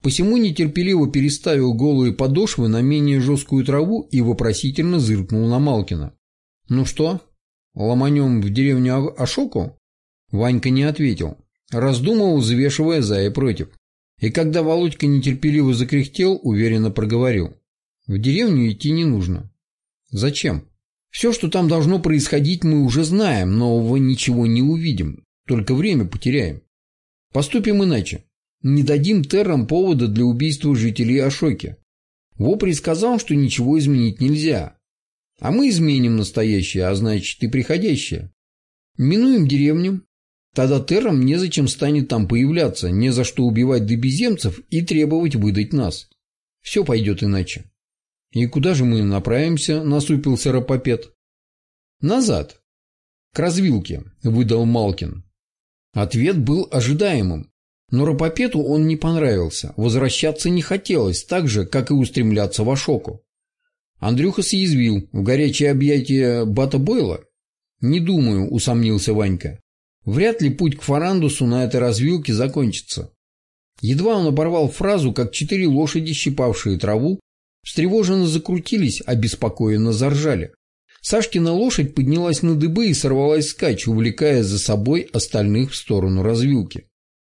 Посему нетерпеливо переставил голые подошвы на менее жесткую траву и вопросительно зыркнул на Малкина. «Ну что, ломанем в деревню Ашоку?» Ванька не ответил. Раздумывал, взвешивая за и против. И когда Володька нетерпеливо закряхтел, уверенно проговорил. В деревню идти не нужно. Зачем? Все, что там должно происходить, мы уже знаем, нового ничего не увидим, только время потеряем. Поступим иначе. Не дадим террам повода для убийства жителей Ашоки. Вопри сказал, что ничего изменить нельзя. А мы изменим настоящее, а значит и приходящее. Минуем деревню, Тогда террам незачем станет там появляться, не за что убивать добеземцев и требовать выдать нас. Все пойдет иначе. И куда же мы направимся, насупился Рапопет. Назад. К развилке, выдал Малкин. Ответ был ожидаемым. Но Рапопету он не понравился. Возвращаться не хотелось, так же, как и устремляться в Ашоку. Андрюха съязвил. В горячее объятие Бата Бойла? Не думаю, усомнился Ванька. Вряд ли путь к Фарандусу на этой развилке закончится. Едва он оборвал фразу, как четыре лошади, щипавшие траву, встревоженно закрутились, обеспокоенно заржали. Сашкина лошадь поднялась на дыбы и сорвалась скач, увлекая за собой остальных в сторону развилки.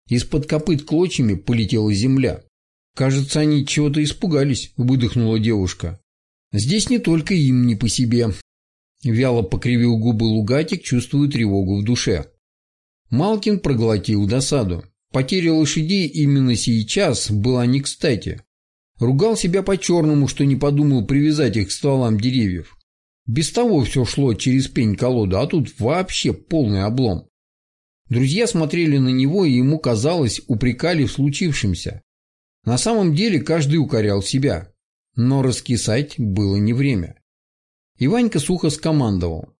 Из-под копыт клочьями полетела земля. «Кажется, они чего-то испугались», — выдохнула девушка. «Здесь не только им не по себе». Вяло покривил губы Лугатик, чувствуя тревогу в душе. Малкин проглотил досаду. Потеря лошадей именно сейчас была не кстати. Ругал себя по-черному, что не подумал привязать их к стволам деревьев. Без того все шло через пень-колоду, а тут вообще полный облом. Друзья смотрели на него, и ему казалось, упрекали в случившемся. На самом деле каждый укорял себя. Но раскисать было не время. Иванька сухо скомандовал.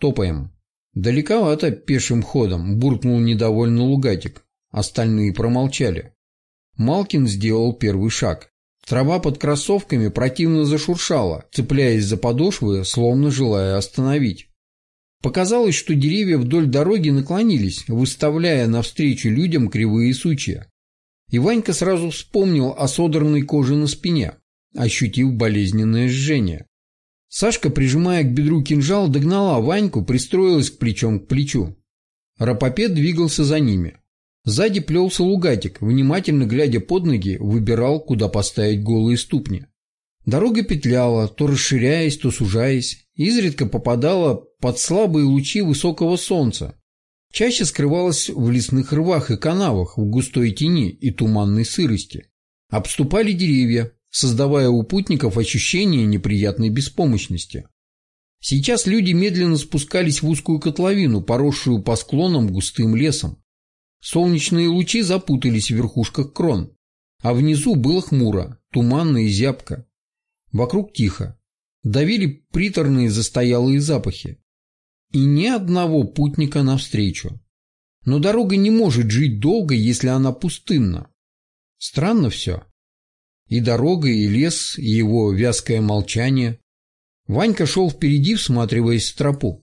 «Топаем». «Далековато пешим ходом», – буркнул недовольно Лугатик. Остальные промолчали. Малкин сделал первый шаг. Трава под кроссовками противно зашуршала, цепляясь за подошвы, словно желая остановить. Показалось, что деревья вдоль дороги наклонились, выставляя навстречу людям кривые сучья. И Ванька сразу вспомнил о содранной коже на спине, ощутив болезненное жжение. Сашка, прижимая к бедру кинжал, догнала Ваньку, пристроилась к плечом к плечу. Рапопед двигался за ними. Сзади плелся лугатик, внимательно глядя под ноги, выбирал, куда поставить голые ступни. Дорога петляла, то расширяясь, то сужаясь, изредка попадала под слабые лучи высокого солнца. Чаще скрывалась в лесных рвах и канавах, в густой тени и туманной сырости. Обступали деревья, создавая у путников ощущение неприятной беспомощности. Сейчас люди медленно спускались в узкую котловину, поросшую по склонам густым лесом. Солнечные лучи запутались в верхушках крон, а внизу было хмуро, туманно и зябко. Вокруг тихо. Давили приторные застоялые запахи. И ни одного путника навстречу. Но дорога не может жить долго, если она пустынна. Странно все. И дорога, и лес, и его вязкое молчание. Ванька шел впереди, всматриваясь в тропу.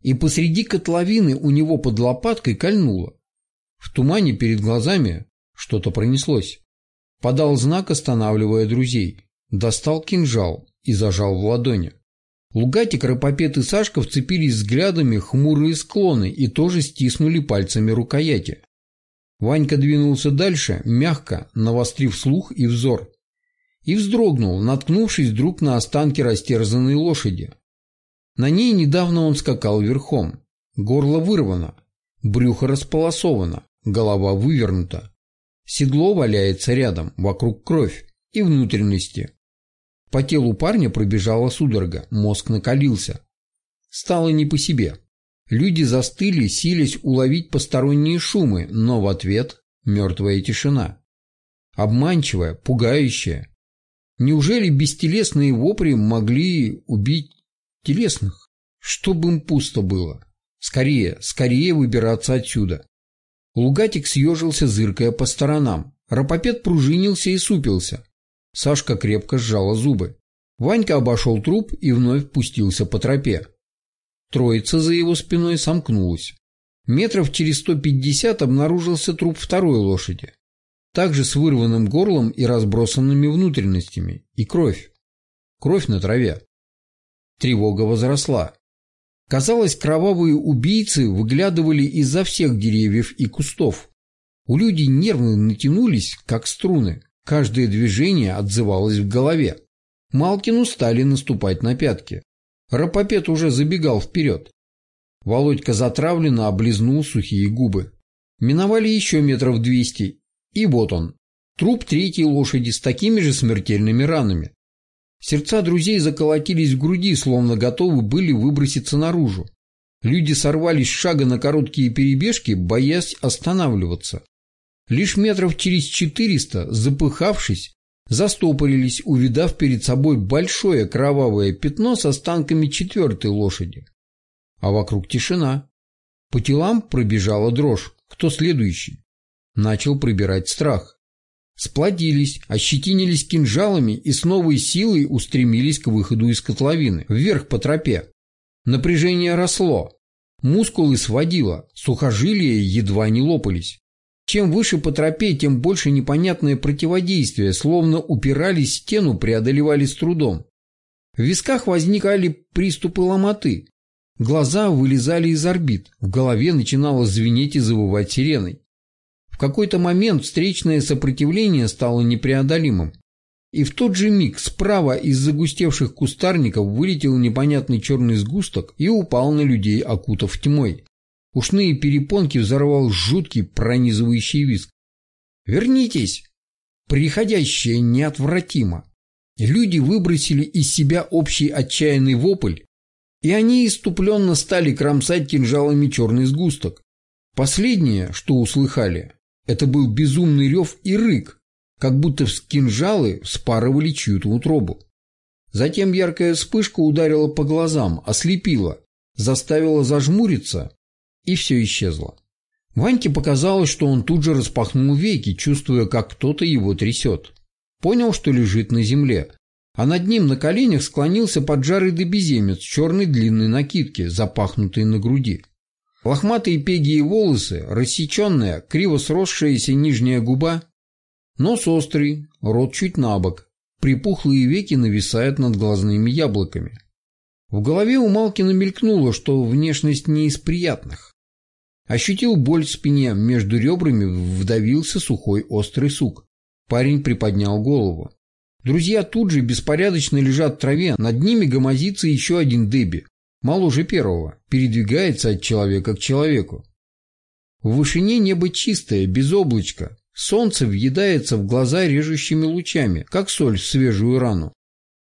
И посреди котловины у него под лопаткой кольнуло. В тумане перед глазами что-то пронеслось. Подал знак, останавливая друзей. Достал кинжал и зажал в ладони. Лугатик, Рапопет и Сашка вцепились взглядами хмурые склоны и тоже стиснули пальцами рукояти. Ванька двинулся дальше, мягко, навострив слух и взор. И вздрогнул, наткнувшись вдруг на останки растерзанной лошади. На ней недавно он скакал верхом. Горло вырвано, брюхо располосовано, голова вывернута. Седло валяется рядом, вокруг кровь и внутренности. По телу парня пробежала судорога, мозг накалился. Стало не по себе. Люди застыли, силясь уловить посторонние шумы, но в ответ мертвая тишина. Обманчивая, пугающая. Неужели бестелесные вопри могли убить телесных? Чтобы им пусто было. Скорее, скорее выбираться отсюда. Лугатик съежился, зыркая по сторонам. Рапопед пружинился и супился. Сашка крепко сжала зубы. Ванька обошел труп и вновь пустился по тропе. Троица за его спиной сомкнулась. Метров через сто пятьдесят обнаружился труп второй лошади. Также с вырванным горлом и разбросанными внутренностями. И кровь. Кровь на траве. Тревога возросла. Казалось, кровавые убийцы выглядывали из-за всех деревьев и кустов. У людей нервы натянулись, как струны. Каждое движение отзывалось в голове. Малкину стали наступать на пятки. Рапопед уже забегал вперед. Володька затравленно облизнул сухие губы. Миновали еще метров двести, и вот он, труп третьей лошади с такими же смертельными ранами. Сердца друзей заколотились в груди, словно готовы были выброситься наружу. Люди сорвались с шага на короткие перебежки, боясь останавливаться. Лишь метров через четыреста, запыхавшись, застопорились, увидав перед собой большое кровавое пятно с останками четвертой лошади. А вокруг тишина. По телам пробежала дрожь. Кто следующий? Начал пробирать страх. Сплотились, ощетинились кинжалами и с новой силой устремились к выходу из котловины, вверх по тропе. Напряжение росло. Мускулы сводило, сухожилия едва не лопались. Чем выше по тропе, тем больше непонятное противодействие, словно упирались в стену, преодолевали с трудом. В висках возникали приступы ломоты. Глаза вылезали из орбит, в голове начинало звенеть и завывать сиреной. В какой-то момент встречное сопротивление стало непреодолимым. И в тот же миг справа из загустевших кустарников вылетел непонятный черный сгусток и упал на людей, окутав тьмой. Ушные перепонки взорвал жуткий пронизывающий визг. «Вернитесь!» Приходящее неотвратимо. Люди выбросили из себя общий отчаянный вопль, и они иступленно стали кромсать кинжалами черный сгусток. Последнее, что услыхали, это был безумный рев и рык, как будто в кинжалы спарывали чью-то утробу. Затем яркая вспышка ударила по глазам, ослепила, заставила зажмуриться и все исчезло. Ваньке показалось, что он тут же распахнул веки, чувствуя, как кто-то его трясет. Понял, что лежит на земле, а над ним на коленях склонился поджарый добеземец в черной длинной накидке, запахнутой на груди. Лохматые пеги и волосы, рассеченная, криво сросшаяся нижняя губа, нос острый, рот чуть набок, припухлые веки нависают над глазными яблоками. В голове у Малкина мелькнуло, что внешность не из приятных. Ощутил боль в спине, между ребрами вдавился сухой острый сук. Парень приподнял голову. Друзья тут же беспорядочно лежат в траве, над ними гомозится еще один Деби, моложе первого, передвигается от человека к человеку. В вышине небо чистое, без облачка, солнце въедается в глаза режущими лучами, как соль в свежую рану.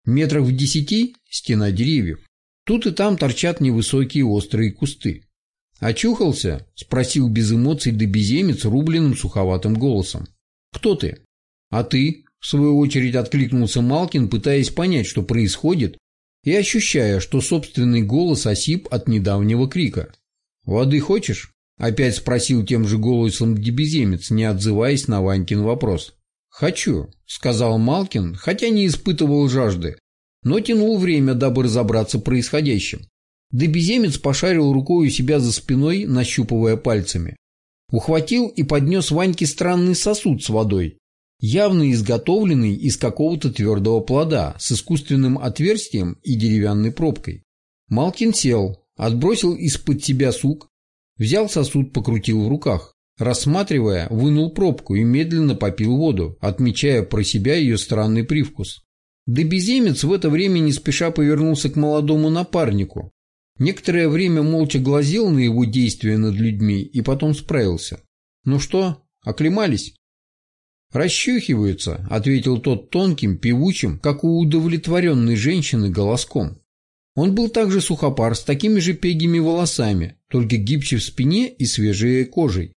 Метрах в десяти – стена деревьев. Тут и там торчат невысокие острые кусты. «Очухался?» – спросил без эмоций добеземец рубленным суховатым голосом. «Кто ты?» «А ты?» В свою очередь откликнулся Малкин, пытаясь понять, что происходит, и ощущая, что собственный голос осип от недавнего крика. «Воды хочешь?» – опять спросил тем же голосом дебеземец, не отзываясь на Ванькин вопрос. «Хочу», – сказал Малкин, хотя не испытывал жажды, но тянул время, дабы разобраться в происходящем. Дебеземец пошарил рукой у себя за спиной, нащупывая пальцами. Ухватил и поднес Ваньке странный сосуд с водой, явно изготовленный из какого-то твердого плода с искусственным отверстием и деревянной пробкой. Малкин сел, отбросил из-под себя сук, взял сосуд, покрутил в руках, рассматривая, вынул пробку и медленно попил воду, отмечая про себя ее странный привкус. Добеземец в это время не спеша повернулся к молодому напарнику. Некоторое время молча глазел на его действия над людьми и потом справился. «Ну что, оклемались?» «Расчухиваются», — ответил тот тонким, певучим, как у удовлетворенной женщины, голоском. Он был также сухопар, с такими же пегими волосами, только гибче в спине и свежей кожей.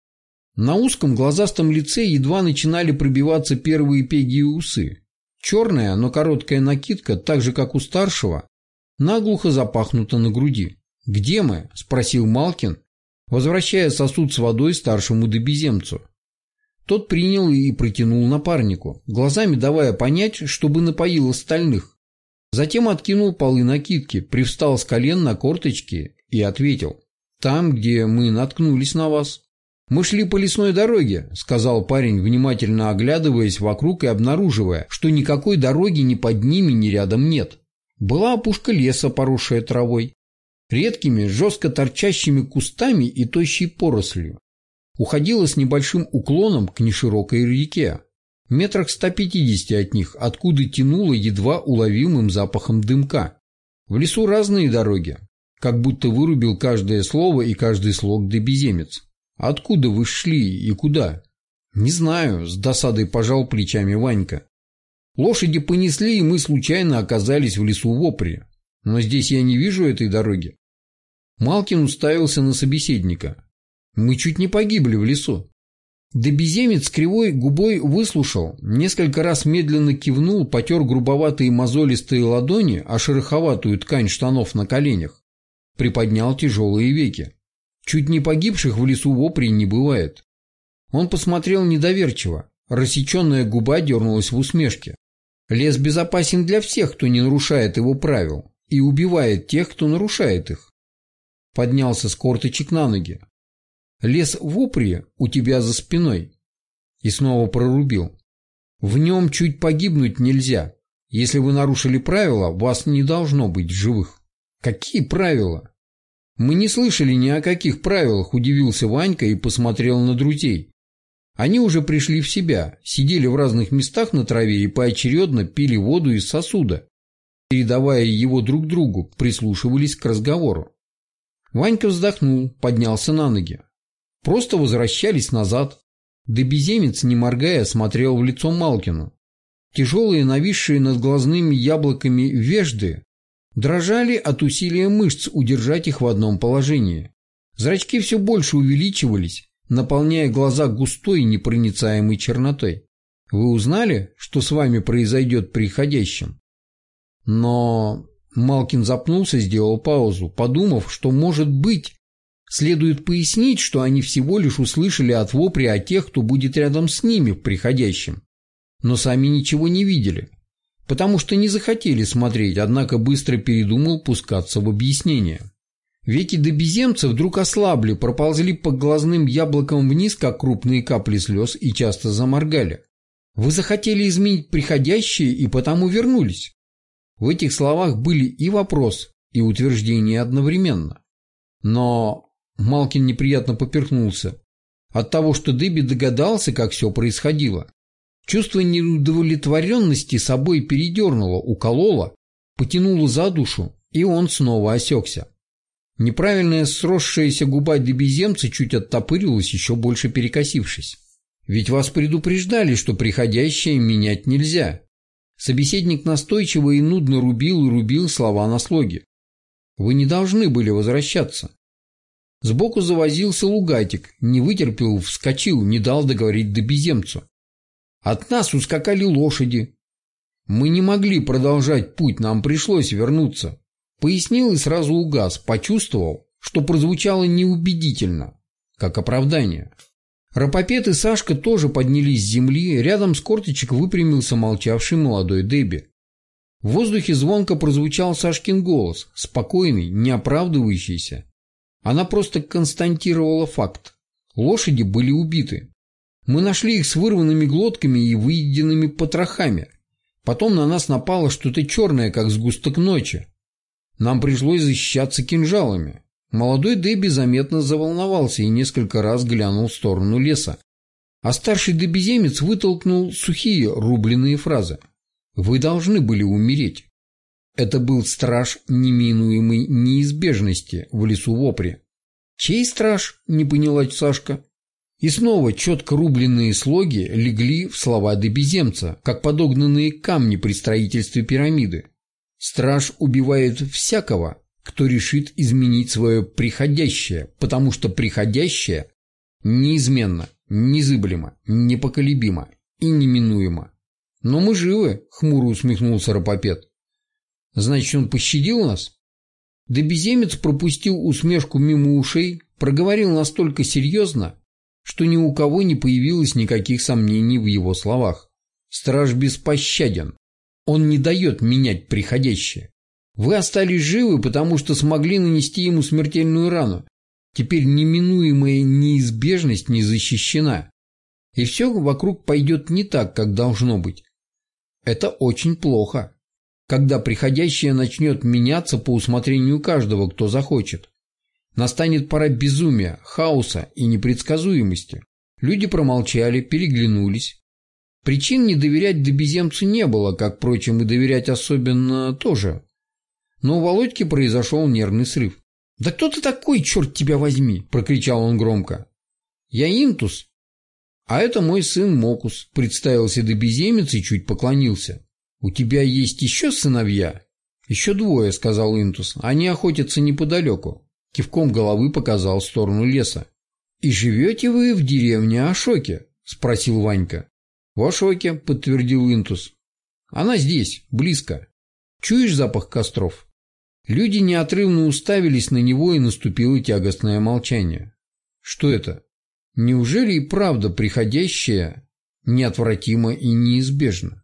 На узком глазастом лице едва начинали пробиваться первые пеги и усы. Черная, но короткая накидка, так же как у старшего, наглухо запахнута на груди. «Где мы?» – спросил Малкин, возвращая сосуд с водой старшему добеземцу. Тот принял и протянул напарнику, глазами давая понять, чтобы напоил остальных. Затем откинул полы накидки, привстал с колен на корточки и ответил. «Там, где мы наткнулись на вас». «Мы шли по лесной дороге», — сказал парень, внимательно оглядываясь вокруг и обнаруживая, что никакой дороги ни под ними, ни рядом нет. Была опушка леса, поросшая травой, редкими, жестко торчащими кустами и тощей порослью уходила с небольшим уклоном к неширокой реке, метрах 150 от них, откуда тянуло едва уловимым запахом дымка. В лесу разные дороги, как будто вырубил каждое слово и каждый слог добеземец. Откуда вы шли и куда? Не знаю, с досадой пожал плечами Ванька. Лошади понесли, и мы случайно оказались в лесу в Опре. Но здесь я не вижу этой дороги. Малкин уставился на собеседника. Мы чуть не погибли в лесу. Да беземец кривой губой выслушал, несколько раз медленно кивнул, потер грубоватые мозолистые ладони, а шероховатую ткань штанов на коленях. Приподнял тяжелые веки. Чуть не погибших в лесу вопри не бывает. Он посмотрел недоверчиво. Рассеченная губа дернулась в усмешке. Лес безопасен для всех, кто не нарушает его правил, и убивает тех, кто нарушает их. Поднялся с корточек на ноги, Лес в упре у тебя за спиной. И снова прорубил. В нем чуть погибнуть нельзя. Если вы нарушили правила, вас не должно быть живых. Какие правила? Мы не слышали ни о каких правилах, удивился Ванька и посмотрел на друзей. Они уже пришли в себя, сидели в разных местах на траве и поочередно пили воду из сосуда, передавая его друг другу, прислушивались к разговору. Ванька вздохнул, поднялся на ноги. Просто возвращались назад. Да беземец, не моргая, смотрел в лицо Малкину. Тяжелые, нависшие над глазными яблоками вежды дрожали от усилия мышц удержать их в одном положении. Зрачки все больше увеличивались, наполняя глаза густой непроницаемой чернотой. Вы узнали, что с вами произойдет приходящим? Но Малкин запнулся, сделал паузу, подумав, что, может быть, Следует пояснить, что они всего лишь услышали от вопри о тех, кто будет рядом с ними в приходящем, но сами ничего не видели, потому что не захотели смотреть, однако быстро передумал пускаться в объяснение. Веки до беземца вдруг ослабли, проползли по глазным яблокам вниз, как крупные капли слез, и часто заморгали. Вы захотели изменить приходящее и потому вернулись. В этих словах были и вопрос, и утверждение одновременно. Но Малкин неприятно поперхнулся. От того, что Дебби догадался, как все происходило. Чувство неудовлетворенности собой передернуло, укололо, потянуло за душу, и он снова осекся. Неправильная сросшаяся губа дебеземца чуть оттопырилась, еще больше перекосившись. Ведь вас предупреждали, что приходящее менять нельзя. Собеседник настойчиво и нудно рубил и рубил слова на слоге. Вы не должны были возвращаться. Сбоку завозился лугатик, не вытерпел, вскочил, не дал договорить добеземцу. От нас ускакали лошади. Мы не могли продолжать путь, нам пришлось вернуться. Пояснил и сразу угас, почувствовал, что прозвучало неубедительно, как оправдание. Рапопет и Сашка тоже поднялись с земли, рядом с корточек выпрямился молчавший молодой Дебби. В воздухе звонко прозвучал Сашкин голос, спокойный, не оправдывающийся. Она просто констатировала факт. Лошади были убиты. Мы нашли их с вырванными глотками и выеденными потрохами. Потом на нас напало что-то черное, как сгусток ночи. Нам пришлось защищаться кинжалами. Молодой Дебби заметно заволновался и несколько раз глянул в сторону леса. А старший дебеземец вытолкнул сухие рубленые фразы. «Вы должны были умереть». Это был страж неминуемой неизбежности в лесу Вопре. «Чей страж?» – не поняла Сашка. И снова четко рубленные слоги легли в слова дебеземца, как подогнанные камни при строительстве пирамиды. Страж убивает всякого, кто решит изменить свое приходящее, потому что приходящее неизменно, незыблемо, непоколебимо и неминуемо. Но мы живы, хмуро усмехнулся Рапопед. Значит, он пощадил нас? Да беземец пропустил усмешку мимо ушей, проговорил настолько серьезно, что ни у кого не появилось никаких сомнений в его словах. Страж беспощаден. Он не дает менять приходящее. Вы остались живы, потому что смогли нанести ему смертельную рану. Теперь неминуемая неизбежность не защищена. И все вокруг пойдет не так, как должно быть. Это очень плохо, когда приходящее начнет меняться по усмотрению каждого, кто захочет. Настанет пора безумия, хаоса и непредсказуемости. Люди промолчали, переглянулись. Причин не доверять добеземцу не было, как, впрочем, и доверять особенно тоже. Но у Володьки произошел нервный срыв. «Да кто ты такой, черт тебя возьми!» – прокричал он громко. «Я Интус, а это мой сын Мокус», – представился добеземец и чуть поклонился. «У тебя есть еще сыновья?» «Еще двое», – сказал Интус. «Они охотятся неподалеку». Кивком головы показал в сторону леса. «И живете вы в деревне Ашоке?» – спросил Ванька. «В Ашоке», — подтвердил Интус. «Она здесь, близко. Чуешь запах костров?» Люди неотрывно уставились на него, и наступило тягостное молчание. «Что это? Неужели и правда приходящее неотвратимо и неизбежно?»